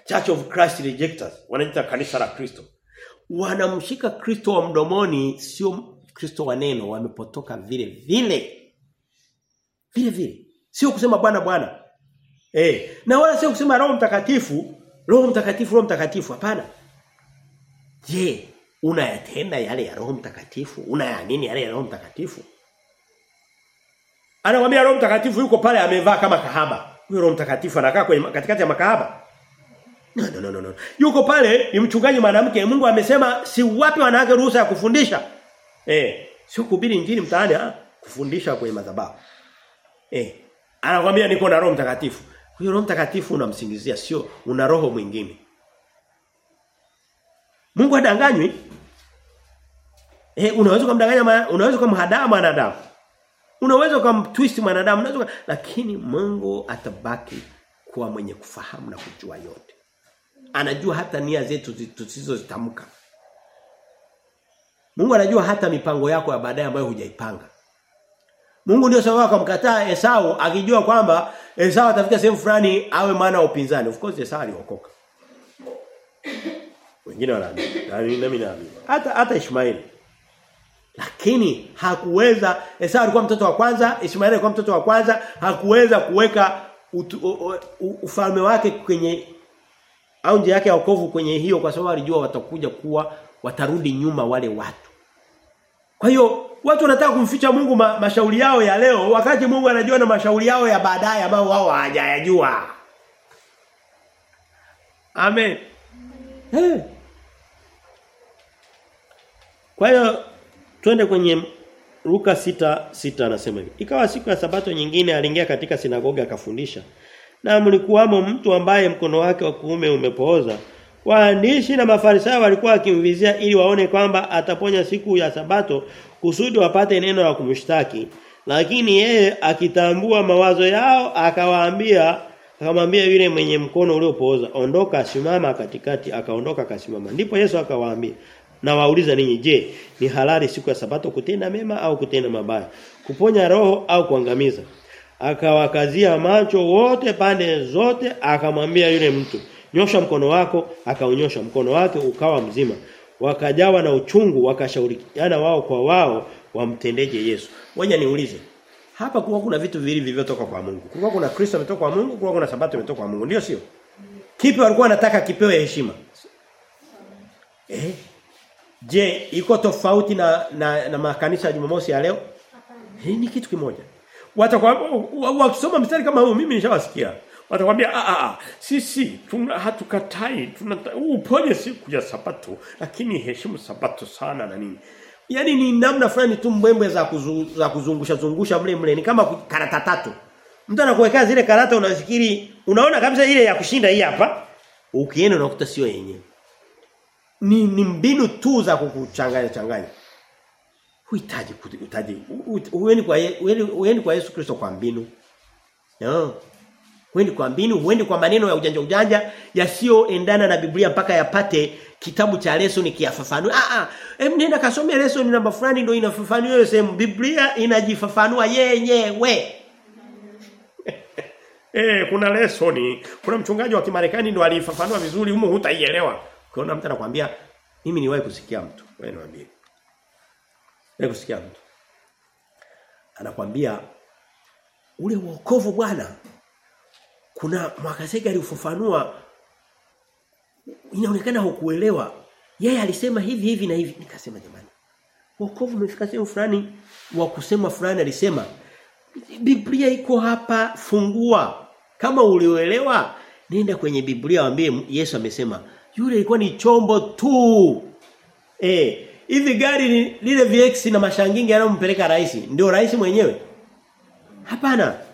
Church of Christ rejectors. Wanaita kanisa la Kristo. Wanamshika Kristo wa mdomoni sio Kristo wa neno wamepotoka vile vile. Vile vile. Sio kusema bwana bwana eh na wala sio kusema roho mtakatifu roho mtakatifu roho mtakatifu hapana Je, unayatenda yale ya Roho Mtakatifu? Unayaamini yale ya Roho Mtakatifu? Anawaambia Roho Mtakatifu yuko pale amevaa kama kahaba. Huyo Roho Mtakatifu anakaa kwenye katikati ya makahaba. No, no, no, no, no. Yuko pale ni mchungaji mwanamke. Mungu amesema si wapi wanawake ruhusa ya kufundisha. Eh, sio kuhubiri injili mtaani, ah, kufundisha kwenye madhabahu. Eh, anakuambia niko na Roho Mtakatifu. Huyo Roho Mtakatifu unamsingizia sio una roho mwingine. Mungu hadanganywi. Eh unaweza kumdanganya unaweza kumhadaa mwanadamu. Unaweza kumtwist mwanadamu, unaweza lakini Mungu atabaki kuwa mwenye kufahamu na kujua yote. Anajua hata nia zetu tusizozitamka. Mungu anajua hata mipango yako ya baadaye ambayo hujaipanga. Mungu ndio sababu akamkataa Esau akijua kwamba Esau atafika sehemu fulani awe maana upinzani. Of course Esau aliokoka. Wengine wanaamini. Na mimi naamini. Hata hata Ishmaeli. Lakini hakuweza Esau alikuwa mtoto wa kwanza, Ishmaeli alikuwa mtoto wa kwanza, hakuweza kuweka ufalme wake kwenye au njia yake ya wokovu kwenye hiyo kwa sababu alijua watakuja kuwa watarudi nyuma wale watu. Kwa hiyo watu wanataka kumficha Mungu ma, mashauri yao ya leo wakati Mungu anajua na mashauri yao ya baadaye ambao wao hawajayajua. Amen. Hey. Kwa hiyo twende kwenye Luka sita sita anasema hivi. Ikawa siku ya sabato nyingine aliingia katika sinagoga akafundisha. Na mlikuwamo mtu ambaye mkono wake wa kuume umepooza. Waandishi na mafarisayo walikuwa wakimvizia ili waone kwamba ataponya siku ya sabato kusudi wapate neno la kumshtaki. Lakini yeye akitambua mawazo yao akawaambia akamwambia yule mwenye mkono uliopooza ondoka simama katikati akaondoka akasimama. Ndipo Yesu akawaambia na wauliza ninyi je ni halali siku ya sabato kutenda mema au kutenda mabaya kuponya roho au kuangamiza akawakazia macho wote pande zote akamwambia yule mtu nyosha mkono wako akaunyosha mkono wake ukawa mzima. Wakajawa na uchungu wakashaurikiana wao kwa wao wamtendeje Yesu. Ngoja niulize hapa kulikuwa kuna vitu viwili vilivyotoka kwa Mungu. Kulikuwa kuna Kristo ametoka kwa Mungu kulikuwa kuna sabato imetoka kwa Mungu ndio sio? Kipi walikuwa wanataka kipewe heshima? Eh? Je, iko tofauti na na, na makanisa ya Jumamosi ya leo? Hii ni kitu kimoja. Watakwambia wakisoma mstari kama huu mimi nishawasikia. Watakwambia a a a sisi tuna hatukatai tuna uponye siku ya sabato lakini heshimu sabato sana na nini. Yaani ni namna fulani tu mbwembwe za kuzu, za kuzungusha zungusha mle mle ni kama karata tatu. Mtu anakuwekea zile karata unafikiri unaona kabisa ile ya kushinda hii hapa. Ukienda unakuta sio yenyewe ni, ni mbinu tu za kukuchanganya changanya. Huhitaji kuhitaji uweni kwa uweni kwa Yesu Kristo kwa mbinu. No. Uweni kwa mbinu, huendi kwa maneno ya ujanja ujanja yasiyoendana na Biblia mpaka yapate kitabu cha lesson kiafafanue. Ah ah, em nenda kasome lesson namba fulani ndio inafafanua hiyo sehemu. Biblia inajifafanua yenyewe. [laughs] eh kuna lesson, kuna mchungaji wa Kimarekani ndio alifafanua vizuri, humo hutaielewa. Ukiona mtu anakuambia mimi niwahi kusikia mtu, wewe niambie. Wewe kusikia mtu. Anakuambia ule wokovu bwana kuna Mwakasege aliufafanua inaonekana hukuelewa. Yeye alisema hivi hivi na hivi. Nikasema jamani. Wokovu umefika sehemu fulani wa kusema fulani alisema Biblia iko hapa fungua. Kama ulioelewa nenda kwenye Biblia waambie Yesu amesema yule ilikuwa ni chombo tu. Eh, hivi gari lile VX na mashangingi yanayompeleka rais ndio rais mwenyewe? Hapana.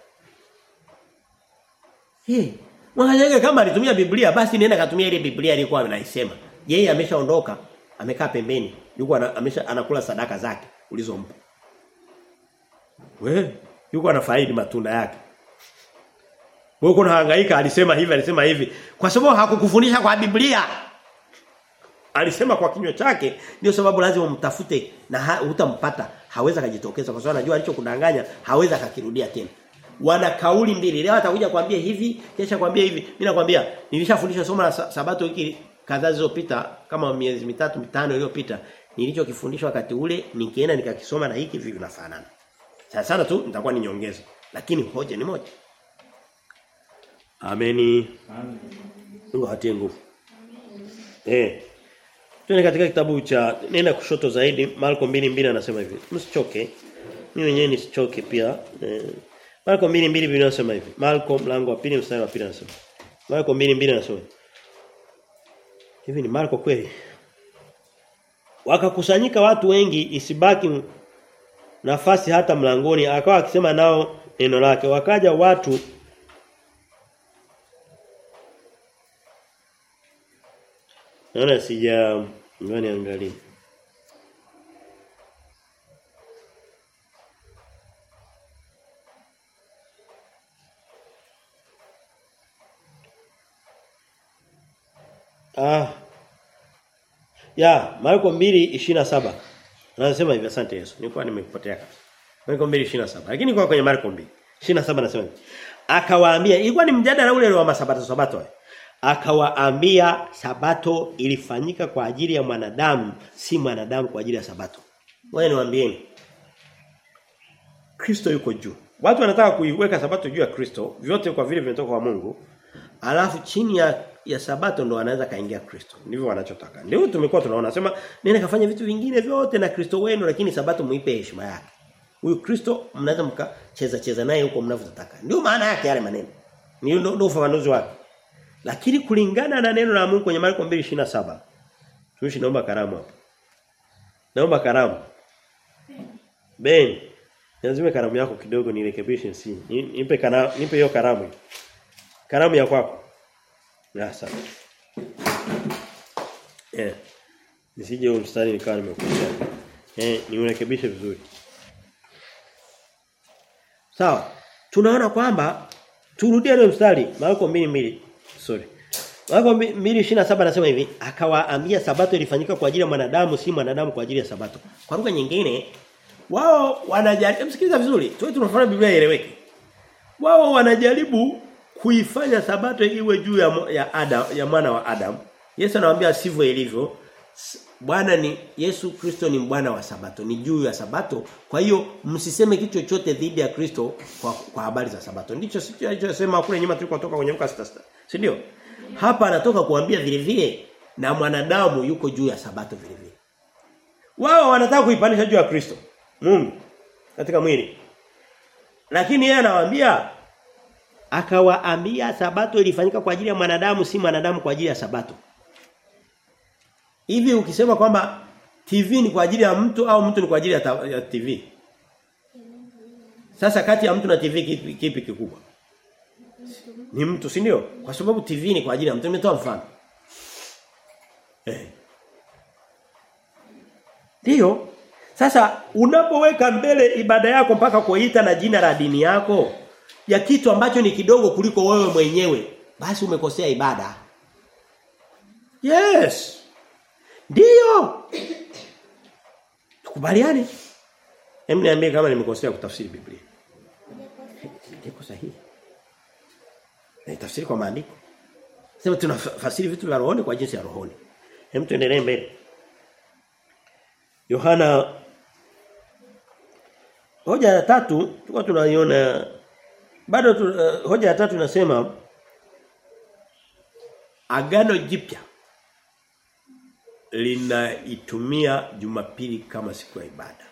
Eh, Mwakasege kama alitumia Biblia basi nenda katumia ile Biblia ilikuwa anaisema. Yeye ameshaondoka, amekaa pembeni. Yuko amesha anakula sadaka zake ulizompa. Wewe yuko anafaidi matunda yake. Wewe kuna hangaika alisema hivi alisema hivi kwa sababu hakukufundisha kwa Biblia. Alisema kwa kinywa chake ndio sababu lazima umtafute na ha, utampata haweza kujitokeza kwa sababu anajua alichokudanganya haweza akakirudia tena. Wana kauli mbili. Leo atakuja kwambia hivi, kesha kwambia hivi. Mimi nakwambia nilishafundisha somo la sabato wiki kadhaa zilizopita kama miezi mitatu mitano iliyopita nilichokifundisha wakati ule nikienda nikakisoma na hiki vivyo vinafanana. Sana sana tu nitakuwa ni nyongeza. Lakini hoja ni moja. Ameni. Amen. Mungu hatie nguvu. Eh. Tuende katika kitabu cha nenda kushoto zaidi Marko 2:2 anasema hivi. Msichoke. Mimi mwenyewe nisichoke pia. Eh. Marko 2:2 Biblia inasema hivi. Marko mlango wa pili mstari wa pili anasema. Marko 2:2 anasema. Hivi ni Marko kweli? Wakakusanyika watu wengi isibaki nafasi hata mlangoni akawa akisema nao neno lake wakaja watu Naona sija ngani angalia Ah. Ya, Marko 2:27. Anasema hivi asante Yesu. Nilikuwa nimekupotea kabisa. Marko 2:27. Lakini kwa kwenye Marko 2:27 anasema hivi. Akawaambia ilikuwa ni mjadala ule wa masabato sabato. Akawaambia sabato ilifanyika kwa ajili ya mwanadamu, si mwanadamu kwa ajili ya sabato. Wewe niwaambieni. Kristo yuko juu. Watu wanataka kuiweka sabato juu ya Kristo, vyote kwa vile vinatoka kwa Mungu. Alafu chini ya ya sabato ndo anaweza kaingia Kristo. Ndivyo wanachotaka. Ndio tumekuwa tunaona sema nenda kafanya vitu vingine vyote na Kristo wenu lakini sabato muipe heshima yake. Huyu Kristo mnaweza mkacheza cheza naye huko mnavyotaka. Ndio maana yake yale maneno. Ni ndio ufafanuzi wake. Lakini kulingana na neno la Mungu kwenye Marko 2:27. Tuishi naomba karamu hapa. Naomba karamu. Ben, lazima karamu yako kidogo nirekebishe si. Nipe karamu, nipe hiyo karamu. Karamu ya kwako. Ya sawa. Eh. Nisije huo mstari nikawa nimekosea. Eh, niurekebishe vizuri. Sawa. Tunaona kwamba turudie ile mstari Marko 2:2. Sorry. Marko 2:27 anasema hivi, akawaambia sabato ilifanyika kwa ajili ya mwanadamu si mwanadamu kwa ajili ya sabato. Kwa lugha nyingine, wao wanajaribu msikiliza vizuri. Tuwe tunafanya Biblia ieleweke. Wao wanajaribu kuifanya sabato iwe juu ya, ya Adam ya mwana wa Adam. Yesu anawaambia sivyo ilivyo. Bwana ni Yesu Kristo ni bwana wa sabato, ni juu ya sabato. Kwa hiyo msiseme kitu chochote dhidi ya Kristo kwa, kwa habari za sabato. Ndicho sicho alichosema kule nyuma tulikotoka kwenye Luka 6:6. Si ndio? Hapa anatoka kuambia vile vile na mwanadamu yuko juu ya sabato vile vile. Wao wanataka kuipanisha juu ya Kristo. Mungu katika mwili. Lakini yeye anawaambia akawaambia sabato ilifanyika kwa ajili ya mwanadamu si mwanadamu kwa ajili ya sabato. Hivi ukisema kwamba TV ni kwa ajili ya mtu au mtu ni kwa ajili ya, TV? Sasa kati ya mtu na TV kipi, kipi kikubwa? Ni mtu, si ndio? Kwa sababu TV ni kwa ajili ya mtu. Nimetoa mfano. Eh. Ndio. Sasa unapoweka mbele ibada yako mpaka kuita na jina la dini yako ya kitu ambacho ni kidogo kuliko wewe mwenyewe, basi umekosea ibada. Yes. Ndio. Tukubaliane. Hem niambie kama nimekosea kutafsiri Biblia. Niko sahihi. Na tafsiri kwa maandiko. Sema tunafasiri vitu vya rohoni kwa jinsi ya rohoni. Hem tuendelee mbele. Yohana Hoja ya tatu tulikuwa tunaiona bado tu, uh, hoja ya tatu nasema Agano Jipya linaitumia Jumapili kama siku ya ibada.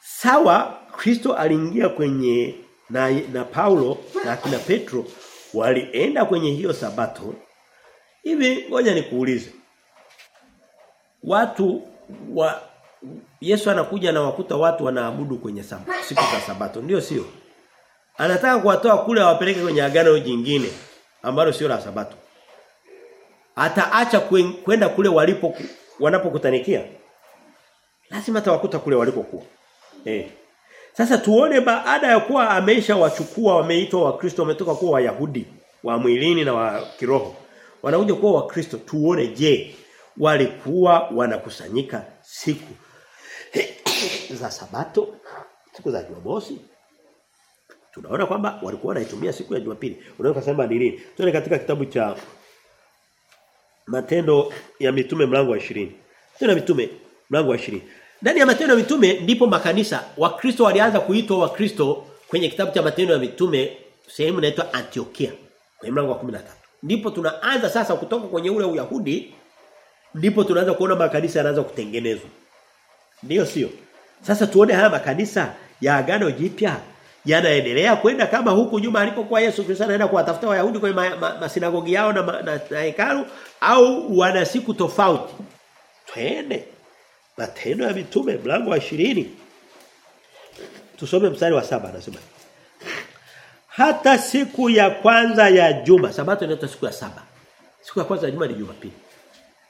Sawa Kristo aliingia kwenye na, na Paulo na akina Petro walienda kwenye hiyo sabato. Hivi ngoja nikuulize. Watu wa Yesu anakuja na wakuta watu wanaabudu kwenye sabato, siku za sabato. Ndio sio? Anataka kuwatoa kule awapeleke kwenye agano jingine ambalo sio la sabato. Ataacha kwenda kule walipo wanapokutanikia. Lazima atawakuta kule walipokuwa. Eh. Sasa tuone baada ya kuwa ameisha wachukua wameitwa wakristo wametoka kuwa wayahudi wa mwilini na wa kiroho. Wanakuja kuwa wakristo tuone je walikuwa wanakusanyika siku [coughs] za sabato siku za Jumamosi tunaona kwamba walikuwa wanaitumia siku ya Jumapili unaweza kusema ni nini tuone katika kitabu cha Matendo ya Mitume mlango wa 20 Matendo ya Mitume mlango wa 20 ndani ya Matendo ya Mitume ndipo makanisa Wakristo walianza kuitwa Wakristo kwenye kitabu cha Matendo ya Mitume sehemu inaitwa Antiochia kwenye mlango wa 13. Ndipo tunaanza sasa kutoka kwenye ule Uyahudi ndipo tunaanza kuona makanisa yanaanza kutengenezwa. Ndio sio? Sasa tuone haya makanisa ya agano jipya yanaendelea kwenda kama huku nyuma alipokuwa Yesu Kristo anaenda kuwatafuta Wayahudi kwenye ma, ma, masinagogi yao na, na, na hekalu au wana siku tofauti. Twende. Matendo ya mitume mlango wa 20. Tusome mstari wa saba anasema. Hata siku ya kwanza ya juma, sabato inaitwa siku ya saba. Siku ya kwanza ya juma ni Jumapili.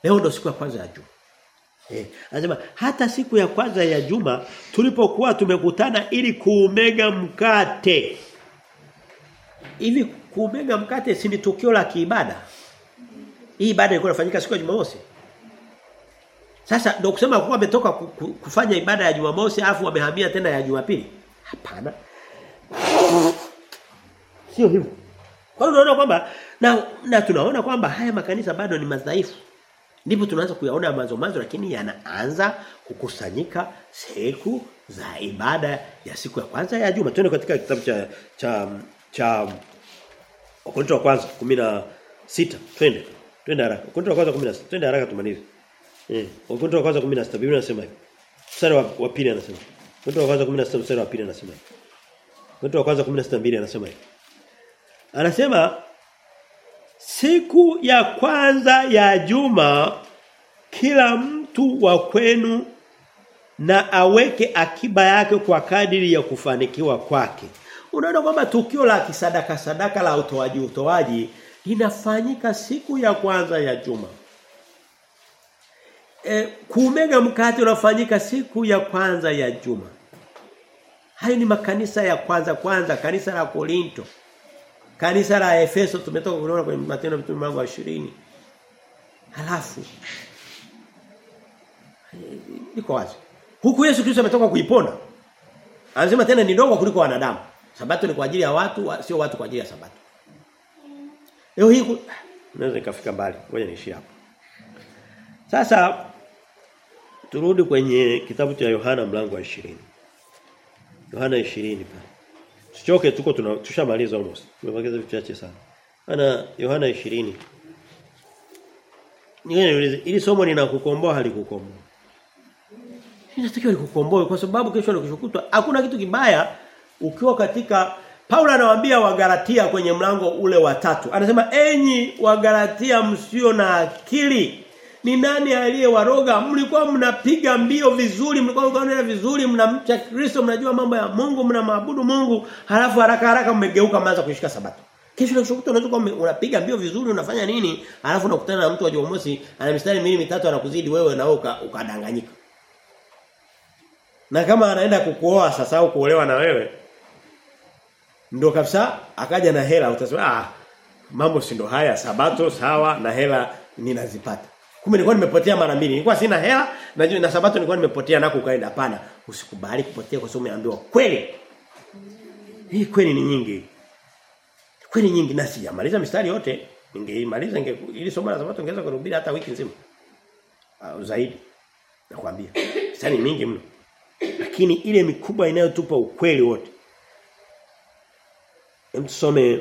Leo ndo siku ya kwanza ya juma. Eh, anasema hata siku ya kwanza ya juma tulipokuwa tumekutana ili kuumega mkate. Hivi kuumega mkate si ni tukio la kiibada? Hii ibada ilikuwa inafanyika siku ya Jumamosi. Sasa ndio kusema kwa ametoka kufanya ibada ya Jumamosi afu wamehamia tena ya Jumapili. Hapana. Sio hivyo. Kwa hiyo unaona kwamba na, na tunaona kwamba haya makanisa bado ni madhaifu. Ndipo tunaanza kuyaona mazo mazo lakini yanaanza kukusanyika siku za ibada ya siku ya kwanza ya juma. Twende katika kitabu cha cha cha wa kwanza 16. Twende. Twende haraka. Wakorintho wa kwanza 16. Twende haraka tumalize. Eh, Wakorintho wa kwanza 16 Biblia inasema hivi. Wa, wa pili anasema. Wakorintho wa kwanza 16 mstari wa pili anasema hivi. Wakorintho wa kwanza 16 mbili anasema hivi. Anasema siku ya kwanza ya juma kila mtu wa kwenu na aweke akiba yake kwa kadiri ya kufanikiwa kwake. Unaona kwamba tukio la kisadaka sadaka la utoaji utoaji linafanyika siku ya kwanza ya juma. E, kumega mkate unafanyika siku ya kwanza ya juma. Hayo ni makanisa ya kwanza kwanza, kanisa la Korinto. Kanisa la Efeso tumetoka kuona kwenye Matendo mtume mlango wa 20. Halafu iko wazi. Huku Yesu Kristo ametoka kuipona Anasema tena ni ndogo kuliko wanadamu. Sabato ni kwa ajili ya watu, sio watu kwa ajili ya sabato. Leo hii naweza nikafika mbali. Ngoja niishie hapo. Sasa turudi kwenye kitabu cha Yohana mlango wa 20. Yohana 20 pale. Tuchoke tuko tuna tushamaliza almost. Tumebakiza vichache sana. Ana Yohana 20. Niwe ili somo linakukomboa halikukomboa. Inatakiwa likukomboe kwa sababu kesho na hakuna kitu kibaya ukiwa katika Paulo anawaambia Wagalatia kwenye mlango ule wa tatu. Anasema enyi Wagalatia msio na akili. Ni nani aliyewaroga? Mlikuwa mnapiga mbio vizuri, mlikuwa mnaenda vizuri, mnamcha Kristo, mnajua mambo ya Mungu, mnamwabudu Mungu, halafu haraka haraka mmegeuka mwanza kushika sabato. Kesho kutwa unaweza unapiga mbio vizuri, unafanya nini? Halafu unakutana na mtu wa Jumamosi ana mistari miwili mitatu anakuzidi wewe na wewe ukadanganyika. Na kama anaenda kukuoa sasa au kuolewa na wewe ndio kabisa akaja na hela utasema ah mambo si ndo haya sabato sawa na hela ninazipata. Kumbe nilikuwa nimepotea mara mbili. Nilikuwa sina hela na na sabato nilikuwa nimepotea nako kukaenda pana. Usikubali kupotea kwa sababu umeambiwa kweli. Hii kweli ni nyingi. Kweli nyingi na sijamaliza mistari yote. Ningeimaliza ninge ili somo la sabato ningeweza kuhubiri hata wiki nzima. Au zaidi. Nakwambia. Mistari mingi mno. Lakini ile mikubwa inayotupa ukweli wote. Hem tusome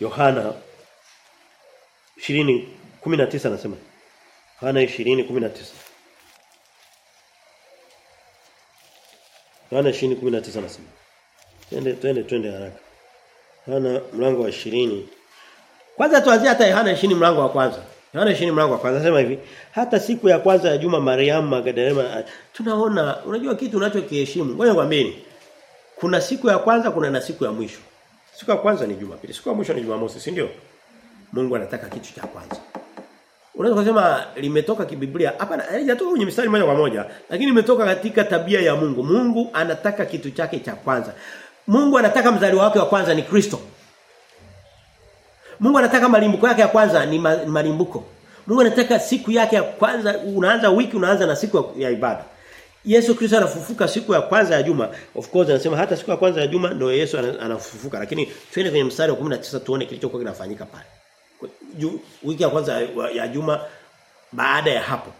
Yohana 20 19 anasema. Yohana 20:19. Yohana 20:19 anasema. Twende twende twende haraka. Yohana mlango wa 20. Kwanza tuanzie hata Yohana 20 mlango wa kwanza. Yohana 20 mlango wa kwanza anasema hivi, hata siku ya kwanza ya juma Mariamu Magdalena tunaona unajua kitu unachokiheshimu. Ngoja nikwambie. Kuna siku ya kwanza kuna na siku ya mwisho. Siku ya kwanza ni Jumapili, siku ya mwisho ni Jumamosi, si ndio? Mungu anataka kitu cha kwanza. Unaweza kusema limetoka kibiblia. Hapana, haijatoka kwenye mstari moja kwa moja, lakini limetoka katika tabia ya Mungu. Mungu anataka kitu chake cha kwanza. Mungu anataka mzaliwa wake wa kwanza ni Kristo. Mungu anataka malimbuko yake ya kwanza ni malimbuko. Mungu anataka siku yake ya kwanza unaanza wiki unaanza na siku ya, ya ibada. Yesu Kristo anafufuka siku ya kwanza ya juma. Of course anasema hata siku ya kwanza ya juma ndio Yesu anafufuka lakini twende kwenye mstari wa 19 tuone kilichokuwa kinafanyika pale. Ju, wiki ya kwanza ya, juma baada ya hapo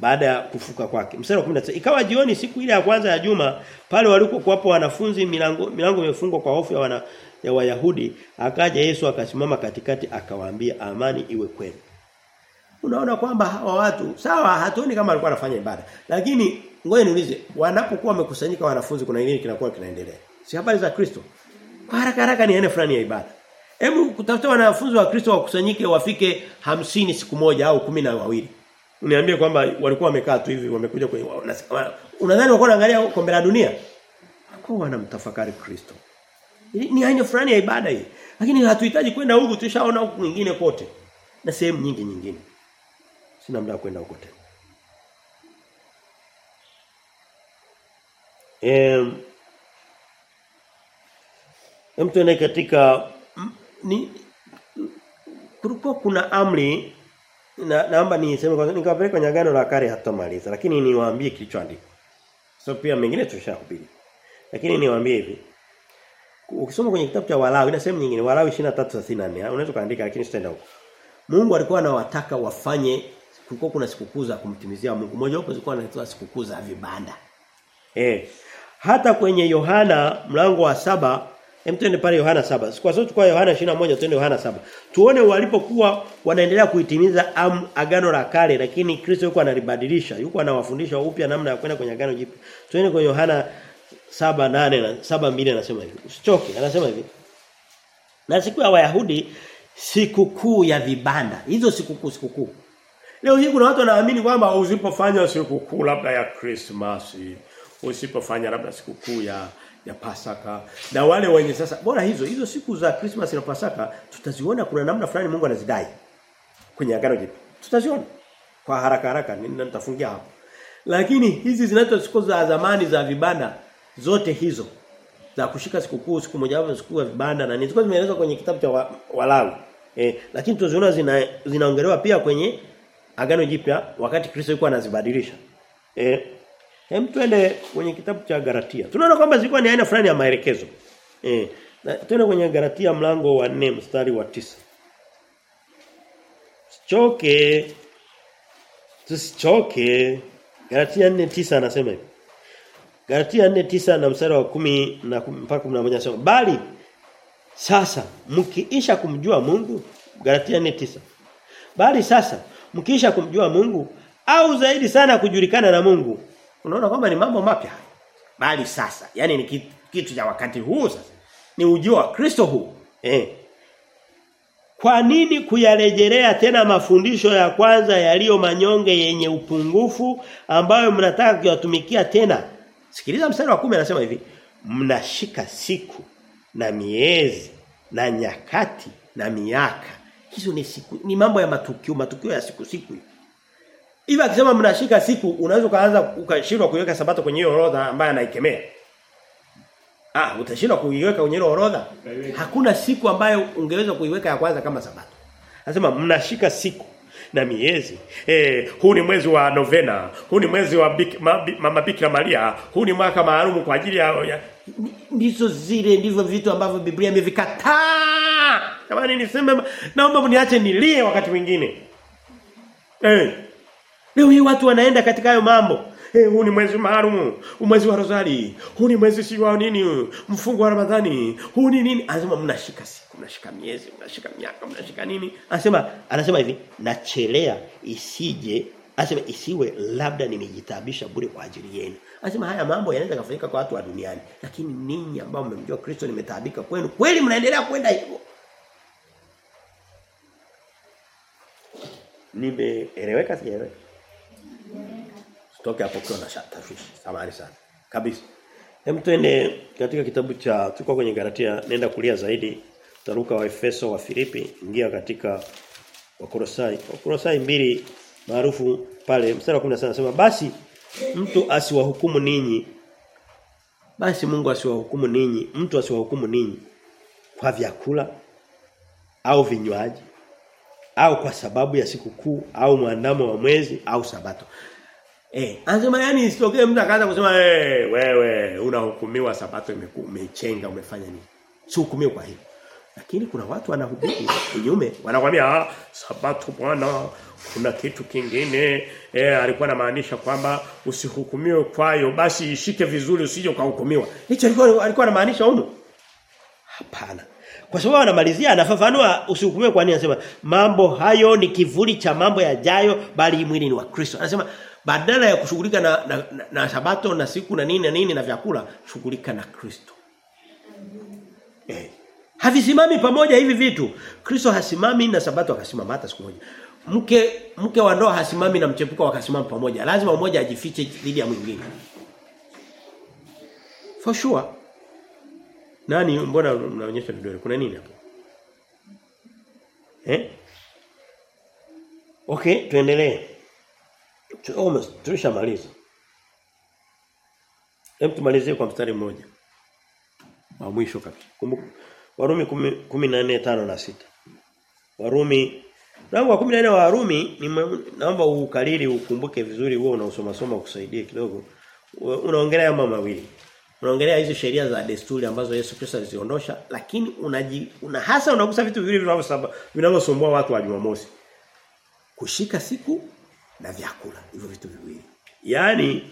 baada ya kufuka kwake. Mstari wa 19 ikawa jioni siku ile ya kwanza ya juma pale walikokuwapo wanafunzi milango milango imefungwa kwa hofu ya wana ya Wayahudi akaja Yesu akasimama katikati akawaambia amani iwe kwenu. Unaona kwamba hawa watu sawa hatuoni kama walikuwa wanafanya ibada lakini ngoja niulize wanapokuwa wamekusanyika wanafunzi kuna nini kinakuwa kinaendelea? Si habari za Kristo. Haraka haraka ni aina fulani ya ibada. Hebu kutafuta wanafunzi wa Kristo wakusanyike wafike hamsini siku moja au kumi na wawili. Uniambie kwamba walikuwa wamekaa tu hivi wamekuja kwenye unadhani walikuwa wanaangalia kombe la dunia? Hakuwa wanamtafakari Kristo. Ni aina fulani ya ibada hii. Lakini hatuhitaji kwenda huku tushaona huku mwingine kote. Na sehemu nyingi nyingine. Sina muda kwenda huko tena. Em Hem tuende katika ni kulikuwa kuna amri na naomba niseme kwanza nikawapeleka kwenye agano la kale hatamaliza lakini niwaambie kilichoandikwa. So pia mengine tushahubiri. Lakini niwaambie hivi. Ukisoma kwenye kitabu cha Walawi na sehemu nyingine Walawi 23:34 unaweza kaandika lakini sitaenda huko. Mungu alikuwa anawataka wafanye kulikuwa kuna sikukuu za kumtimizia Mungu. Moja wapo zilikuwa anaitwa sikukuu za vibanda. Eh. Hata kwenye Yohana mlango wa saba Hem twende pale Yohana saba Kwa sababu tukua Yohana 21 twende Yohana saba Tuone walipokuwa wanaendelea kuitimiza am, agano la kale lakini Kristo yuko analibadilisha. Yuko anawafundisha upya namna ya kwenda kwenye agano jipya. Tuende kwa Yohana 7:8 na 7:2 anasema hivi. Usichoke, anasema hivi. Na siku ya Wayahudi sikukuu ya vibanda. Hizo sikukuu sikukuu. Leo hii kuna watu wanaamini kwamba usipofanya sikukuu labda ya Christmas, usipofanya labda sikukuu ya ya Pasaka na wale wenye sasa bora hizo hizo siku za Christmas na Pasaka tutaziona kuna namna fulani Mungu anazidai kwenye agano jipya. Tutaziona kwa haraka haraka nitafungia hapo. Lakini hizi zinaitwa siku za zamani za vibanda zote hizo za kushika sikukuu siku moja wapo siku ya vibanda na nilikuwa nimeeleza kwenye kitabu cha wa, Walawi. Eh, lakini tuziona zina zinaongelewa pia kwenye agano jipya wakati Kristo yuko anazibadilisha. Eh, hem twende kwenye kitabu cha Galatia. Tunaona kwamba zilikuwa ni aina fulani ya maelekezo. Eh, twende kwenye Galatia mlango wa 4 mstari wa tisa Sichoke. Tusichoke. Galatia 4:9 anasema hivi. Galatia 4:9 na mstari wa kumi na mpaka 11 anasema bali sasa mkiisha kumjua Mungu Galatia 4:9 Bali sasa mkiisha kumjua Mungu au zaidi sana kujulikana na Mungu unaona kwamba ni mambo mapya. Bali sasa yani ni kitu, kitu cha wakati huu sasa ni ujio wa Kristo huu eh kwa nini kuyarejelea tena mafundisho ya kwanza yaliyo manyonge yenye upungufu ambayo mnataka kuyatumikia tena? Sikiliza mstari wa 10 anasema hivi, mnashika siku na miezi na nyakati na miaka. Hizo ni siku ni mambo ya matukio, matukio ya siku siku. Hivi akisema mnashika siku unaweza ukaanza ukashindwa kuiweka sabato kwenye hiyo orodha ambayo anaikemea. Ah, utashindwa kuiweka kwenye hiyo orodha? Hakuna siku ambayo ungeweza kuiweka ya kwanza kama sabato. Anasema mnashika siku na miezi. Eh, huu ni mwezi wa novena, huu ni mwezi wa bik, ma, bi- mama Bikira Maria, huu ni mwaka maalum kwa ajili ya, ya ndizo zile ndivyo vitu ambavyo Biblia imevikataa. Jamani niseme naomba mniache nilie wakati mwingine. Eh. Leo hii watu wanaenda katika hayo mambo. Eh huu ni mwezi maalum, mwezi wa Rozari. Huu ni mwezi si wa nini? Mfungo wa Ramadhani. Huu ni nini? Anasema mnashika siku, mnashika miezi, mnashika miaka, mnashika nini? Anasema anasema hivi, nachelea isije Anasema isiwe labda nimejitabisha bure kwa ajili yenu. Anasema haya mambo yanaweza kufanyika kwa watu wa duniani, lakini ninyi ambao mmemjua Kristo nimetaabika kwenu, kweli mnaendelea kwenda hivyo. Nimeeleweka sijaeleweka? Stoke hapo kwa na tashwishi. Samahani sana. Kabisa. Hem tuende katika kitabu cha tuko kwenye Galatia nenda kulia zaidi taruka wa Efeso wa Filipi ingia katika Wakolosai. Wakolosai mbili maarufu pale mstari wa 17 anasema basi mtu asiwahukumu ninyi basi Mungu asiwahukumu ninyi mtu asiwahukumu ninyi kwa vyakula au vinywaji au kwa sababu ya sikukuu au mwandamo wa mwezi au sabato Eh, anasema yani isitokee mtu akaanza kusema eh wewe unahukumiwa sabato imechenga umefanya nini? Si hukumiwa kwa hilo. Lakini kuna watu wanahubiri kinyume, wanakuambia ah sabato bwana kuna kitu kingine eh alikuwa anamaanisha kwamba usihukumiwe kwayo basi ishike vizuri usije ukahukumiwa. Hicho alikuwa alikuwa anamaanisha huko? Hapana. Kwa sababu anamalizia anafafanua usihukumiwe kwa nini anasema mambo hayo ni kivuli cha mambo yajayo bali mwili ni wa Kristo. Anasema badala ya kushughulika na, na, na, na sabato na siku na nini na nini na vyakula shughulika na Kristo. Eh. Havisimami pamoja hivi vitu. Kristo hasimami na sabato akasimama hata siku moja. Mke mke wa ndoa hasimami na mchepuko wakasimama pamoja. Lazima mmoja ajifiche dhidi ya mwingine. For sure. Nani mbona mnaonyesha vidole? Kuna nini hapo? Eh? Okay, tuendelee. Almost tulishamaliza. Hebu tumalizie kwa mstari mmoja. Wa mwisho kabisa. Kumbuka Warumi 14:5 na 6. Warumi Mlango wa 14 wa Warumi ni naomba ukalili ukumbuke vizuri wewe unaosoma soma ukusaidie kidogo. Unaongelea mambo mawili. Unaongelea hizo sheria za desturi ambazo Yesu Kristo aliziondosha lakini unaji una hasa unagusa vitu viwili vinavyosumbua watu wa Jumamosi. Kushika siku na vyakula hivyo vitu viwili. yani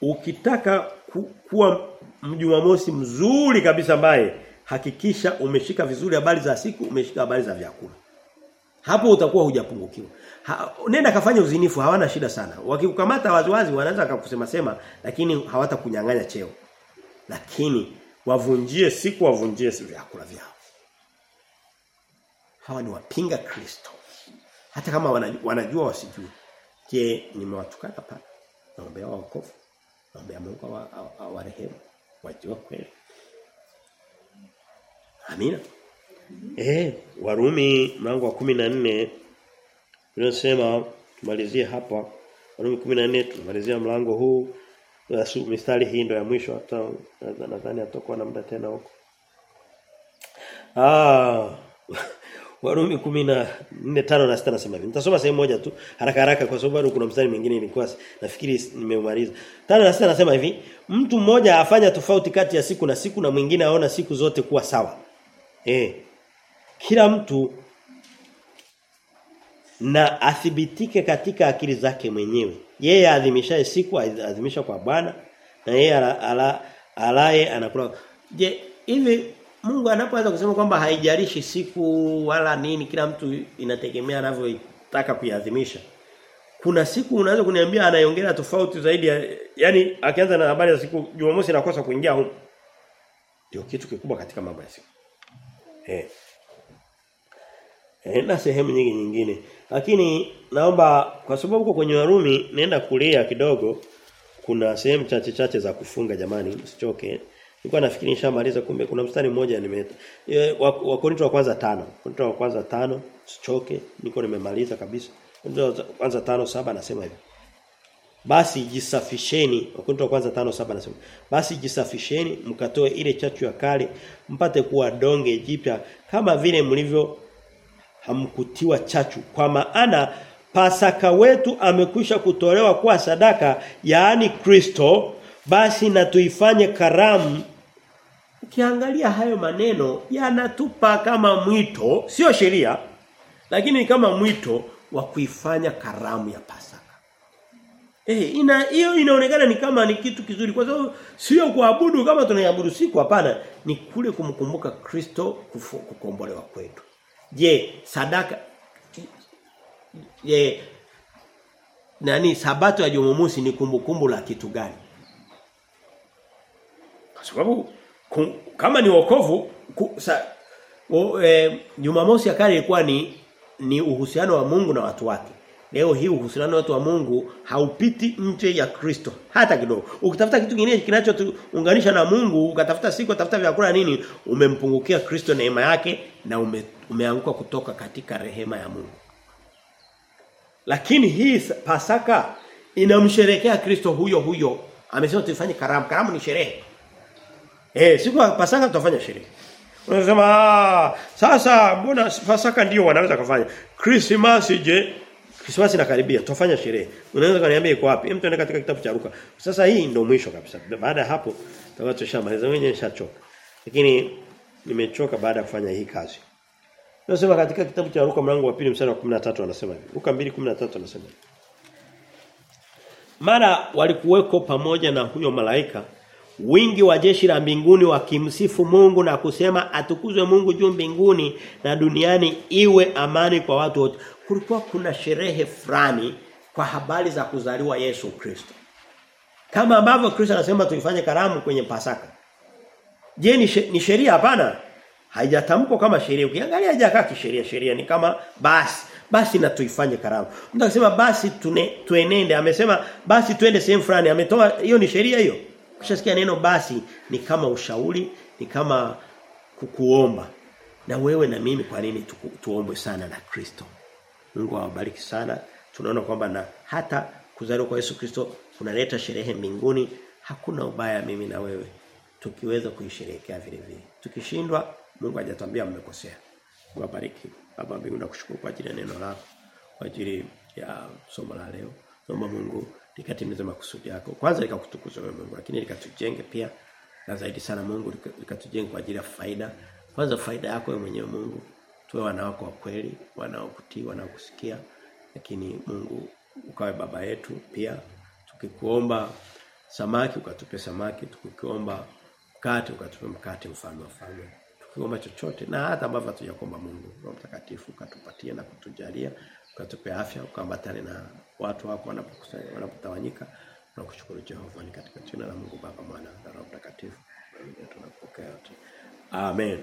ukitaka ku, kuwa mjumamosi mzuri kabisa mbaye hakikisha umeshika vizuri habari za siku, umeshika habari za vyakula. Hapo utakuwa hujapungukiwa. Ha, nenda kafanya uzinifu hawana shida sana. Wakikukamata waziwazi wanaanza kukusema sema lakini hawatakunyang'anya cheo. Lakini wavunjie siku wavunjie vyakula vyao. Hawa ni wapinga Kristo. Hata kama wanajua, wanajua wasijue. Je, nimewatukana pale? Naombea wokovu. Naombea Mungu awarehemu. Wajua kweli. Amina. Eh, Warumi mlango wa 14 tunasema tumalizie hapa. Warumi 14 tumalizia mlango huu. Basi mistari hii ndio ya mwisho hata nadhani atakuwa na muda tena huko. Ah Warumi 14 5 na 6 nasema hivi. Nitasoma sehemu moja tu haraka haraka kwa sababu bado kuna mstari mwingine nilikuwa nafikiri nimeumaliza. 5 na 6 nasema hivi, mtu mmoja afanya tofauti kati ya siku na siku na mwingine aona siku zote kuwa sawa. Eh. Kila mtu na athibitike katika akili zake mwenyewe. Yeye adhimishaye siku adhimisha kwa Bwana na yeye ala, alaye anakula. Je, hivi Mungu anapoanza kusema kwamba haijalishi siku wala nini kila mtu inategemea anavyotaka kuiadhimisha. Kuna siku unaweza kuniambia anaiongelea tofauti zaidi ya, yani akianza na habari za siku Jumamosi inakosa kuingia huko. Ndio kitu kikubwa katika mambo ya siku. Eh. Eh na sehemu nyingi nyingine. Lakini naomba kwa sababu uko kwenye Warumi nenda kulia kidogo kuna sehemu chache chache za kufunga jamani msichoke. Nilikuwa nafikiri nishamaliza kumbe kuna mstari mmoja nimeta. E, wa Korinto wa kwanza tano Korinto wa kwanza tano sichoke niko nimemaliza kabisa. Korinto wa kwanza tano saba anasema hivi. Basi jisafisheni Wakorintho wa kwanza tano saba nasema. Basi jisafisheni mkatoe ile chachu ya kale mpate kuwa donge jipya kama vile mlivyo hamkutiwa chachu kwa maana pasaka wetu amekwisha kutolewa kuwa sadaka yaani Kristo basi na tuifanye karamu ukiangalia hayo maneno yanatupa kama mwito sio sheria lakini kama mwito wa kuifanya karamu ya pasaka Eh ina hiyo inaonekana ni kama ni kitu kizuri kwa sababu sio kuabudu kama tunaiabudu siku hapana ni kule kumkumbuka Kristo kukombolewa kwetu. Je, sadaka je nani sabato ya Jumamosi ni kumbukumbu la kitu gani? Sababu kama ni wokovu e, Jumamosi ya kale ilikuwa ni ni uhusiano wa Mungu na watu wake. Leo hii uhusiano wa watu wa Mungu haupiti nje ya Kristo hata kidogo. Ukitafuta kitu kingine kinachotuunganisha na Mungu, ukatafuta siku, utafuta vyakula nini, umempungukia Kristo neema yake na ume, umeanguka kutoka katika rehema ya Mungu. Lakini hii Pasaka inamsherekea Kristo huyo huyo. Amesema tufanye karamu. Karamu ni sherehe. Eh, siku ya Pasaka tutafanya sherehe. unasema "Ah, sasa mbona Pasaka ndio wanaweza kufanya. Christmas je? Krismasi inakaribia, tutafanya sherehe. Unaweza kuniambia iko wapi? Hem anaenda katika kitabu cha Luka. Sasa hii ndio mwisho kabisa. Baada ya hapo tutakuwa tushamaliza wenyewe nishachoka. Lakini nimechoka baada ya kufanya hii kazi. Unasema katika kitabu cha Luka mlango wa pili mstari wa 13 anasema hivi. Luka 2:13 anasema hivi. Mara walikuweko pamoja na huyo malaika wingi wa jeshi la mbinguni wakimsifu Mungu na kusema atukuzwe Mungu juu mbinguni na duniani iwe amani kwa watu wote. Kulikuwa kuna sherehe fulani kwa habari za kuzaliwa Yesu Kristo. Kama ambavyo Kristo anasema tuifanye karamu kwenye Pasaka. Je, ni, she, ni sheria hapana? Haijatamkwa kama sheria. Ukiangalia haijakaa kisheria sheria ni kama basi basi na tuifanye karamu. Mtu akisema basi tuenende amesema basi twende sehemu fulani ametoa hiyo ni sheria hiyo. Ukishasikia neno basi ni kama ushauri, ni kama kukuomba. Na wewe na mimi kwa nini tu, tuombwe sana na Kristo? Mungu awabariki sana. Tunaona kwamba na hata kuzaliwa kwa Yesu Kristo kunaleta sherehe mbinguni. Hakuna ubaya mimi na wewe tukiweza kuisherehekea vile vile. Tukishindwa Mungu hajatambia mmekosea. Mungu abariki. Baba mbinguni nakushukuru kwa ajili ya neno lako. Kwa ajili ya somo la leo. Naomba Mungu likatimize makusudi yako. Kwanza likakutukuza wewe Mungu, lakini likatujenge pia na zaidi sana Mungu likatujenge kwa ajili ya faida. Kwanza faida yako wewe mwenyewe Mungu. Tuwe wanawako wa kweli, wanaokutii, wanaokusikia. Lakini Mungu ukawe baba yetu pia. Tukikuomba samaki ukatupe samaki, tukikuomba mkate ukatupe mkate mfano wa falme. Tukiomba chochote na hata ambavyo hatujakuomba Mungu, Roho Mtakatifu ukatupatie na kutujalia, ukatupe afya, ukaambatane na watu wako wanapokusanya wanapotawanyika. Tunakushukuru Jehova ni katika jina la Mungu Baba, Mwana na Roho Mtakatifu. Tunapokea yote. Amen.